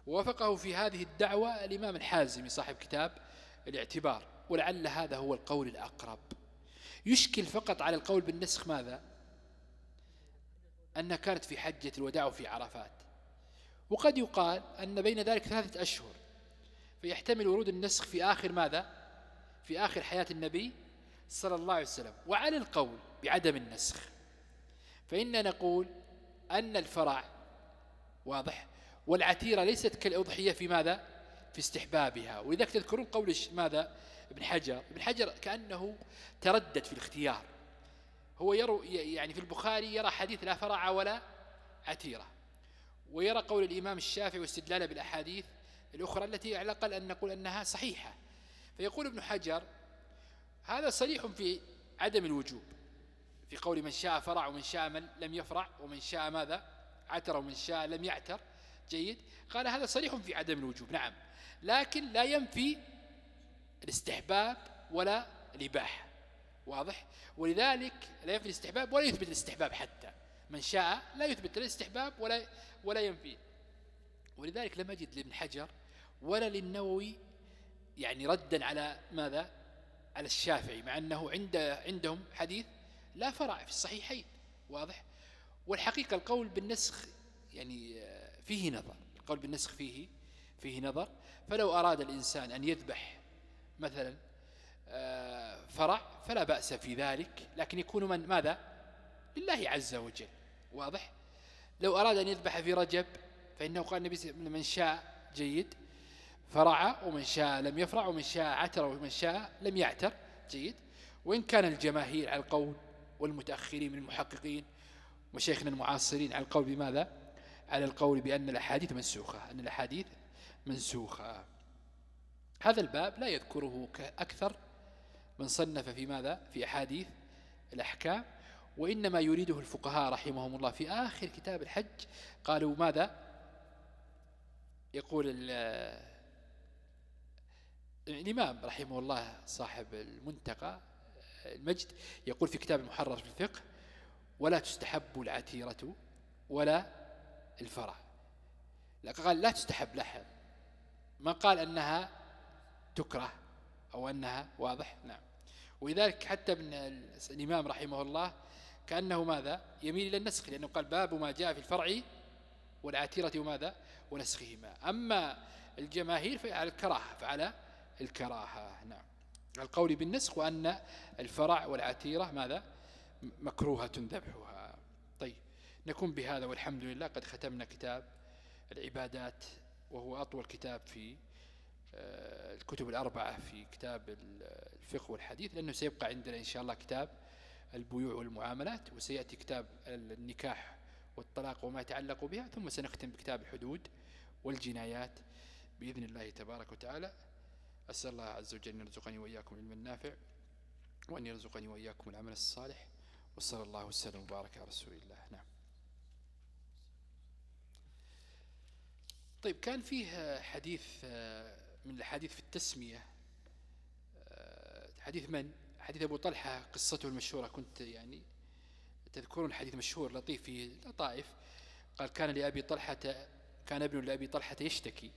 ووافقه في هذه الدعوة الإمام الحازمي صاحب كتاب الاعتبار ولعل هذا هو القول الأقرب. يشكل فقط على القول بالنسخ ماذا؟ أنها كانت في حجة الوداع وفي عرفات. وقد يقال أن بين ذلك ثلاثة أشهر فيحتمل ورود النسخ في آخر ماذا؟ في آخر حياة النبي صلى الله عليه وسلم. وعلى القول بعدم النسخ فإننا نقول أن الفرع واضح والعتيرة ليست كالأضحية في ماذا؟ في استحبابها. ولذلك تذكرون قول ماذا؟ ابن حجر. ابن حجر كأنه تردد في الاختيار. هو يرو يعني في البخاري يرى حديث لا فرع ولا عتيرة. ويرى قول الإمام الشافعي واستدلاله بالأحاديث الأخرى التي على الأقل أن نقول أنها صحيحة. فيقول ابن حجر هذا صريح في عدم الوجوب. في قول من شاء فرع ومن شاء من لم يفرع ومن شاء ماذا؟ عتر ومن شاء لم يعتر. جيد؟ قال هذا صريح في عدم الوجوب نعم. لكن لا ينفي الاستحباب ولا الإباحة. واضح؟ ولذلك لا ينفي الاستحباب ولا يثبت الاستحباب حتى. من شاء لا يثبت الاستحباب ولا ولا ينفيه ولذلك لم أجد لابن حجر ولا للنووي يعني ردا على ماذا؟ على الشافعي مع أنه عند عندهم حديث لا فرع في الصحيحين. واضح؟ والحقيقة القول بالنسخ يعني فيه نظر القول بالنسخ فيه فيه نظر. فلو أراد الإنسان أن يذبح مثلا آه، فرع فلا بأس في ذلك. لكن يكون من ماذا؟ لله عز وجل. واضح؟ لو أراد أن يذبح في رجب فإنه قال النبي من شاء جيد فرع ومن شاء لم يفرع ومن شاء عتر ومن شاء لم يعتر جيد. وإن كان الجماهير على القول والمتأخرين من المحققين وشيخنا المعاصرين على القول بماذا؟ على القول بأن الأحاديث منسوخة أن الأحاديث منسوخة. هذا الباب لا يذكره أكثر من صنف في ماذا؟ في أحاديث الأحكام وإنما يريده الفقهاء رحمهم الله. في آخر كتاب الحج قالوا ماذا؟ يقول الإمام رحمه الله صاحب المنتقى المجد يقول في كتاب المحرر في الفقه ولا تستحب العتيرة ولا الفرع قال لا تستحب لحم. ما قال أنها تكره أو أنها واضح؟ نعم. ولذلك حتى من الإمام رحمه الله كأنه ماذا؟ يميل إلى النسخ لأنه قال باب ما جاء في الفرع والعتيرة وماذا؟ ونسخهما. أما الجماهير فعلى الكراهة فعلى الكراهة. نعم. القول بالنسخ وأن الفرع والعتيرة ماذا؟ مكروهة ذبحها. نكون بهذا والحمد لله. قد ختمنا كتاب العبادات وهو أطول كتاب في آه، الكتب الأربعة في كتاب الفقه والحديث لأنه سيبقى عندنا إن شاء الله كتاب البيوع والمعاملات وسيأتي كتاب النكاح والطلاق وما يتعلق بها ثم سنختم بكتاب الحدود والجنايات بإذن الله تبارك وتعالى. أسأل الله عز وجل أن يرزقني وإياكم علما نافع وأن يرزقني وإياكم العمل الصالح وصلى الله وسلم وبارك على رسول الله. نعم. طيب كان فيه حديث من الحديث في التسمية حديث من؟ حديث أبو طلحة قصته المشهورة. كنت يعني تذكرون حديث مشهور لطيف في لطائف قال كان لأبي طلحة كان ابن لأبي طلحة يشتكي.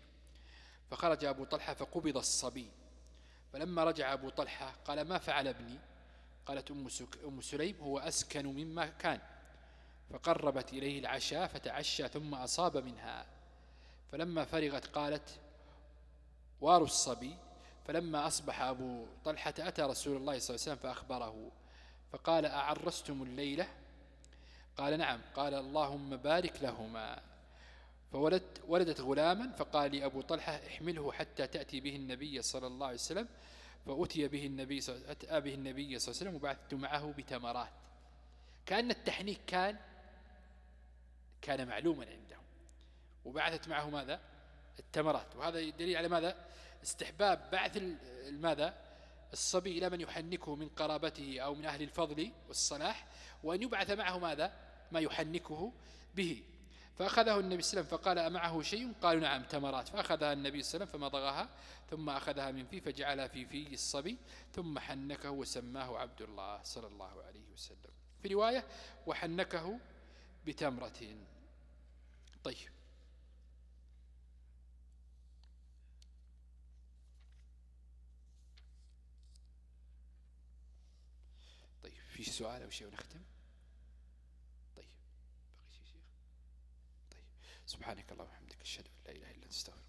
فخرج أبو طلحة فقبض الصبي. فلما رجع أبو طلحة قال ما فعل ابني؟ قالت أم, أم سليم هو أسكن مما كان. فقربت إليه العشاء فتعشى ثم أصاب منها. فلما فرغت قالت وار الصبي. فلما أصبح أبو طلحة أتى رسول الله صلى الله عليه وسلم فأخبره فقال أعرستم الليلة؟ قال نعم. قال اللهم بارك لهما. فولدت ولدت غلاما فقال لي أبو طلحة احمله حتى تأتي به النبي صلى الله عليه وسلم. فأتي به النبي أتى به النبي صلى الله عليه وسلم وبعثت معه بتمرات. كأن التحنيك كان كان معلوما عندهم وبعثت معه ماذا؟ التمرات. وهذا دليل على ماذا؟ استحباب بعث ماذا؟ الصبي إلى من يحنكه من قرابته أو من أهل الفضل والصلاح وأن يبعث معه ماذا؟ ما يحنكه به. فأخذه النبي صلى الله عليه وسلم فقال أمعه شيء؟ قالوا نعم تمرات. فأخذها النبي صلى الله عليه وسلم فمضغها ثم أخذها من فيه فجعلها في في الصبي ثم حنكه وسماه عبد الله صلى الله عليه وسلم. في رواية وحنكه بتمرة. طيب. طيب في سؤال أو شيء ونختم؟ سبحانك اللهم وبحمدك أشهد أن لا إله إلا أنت أستغفرك.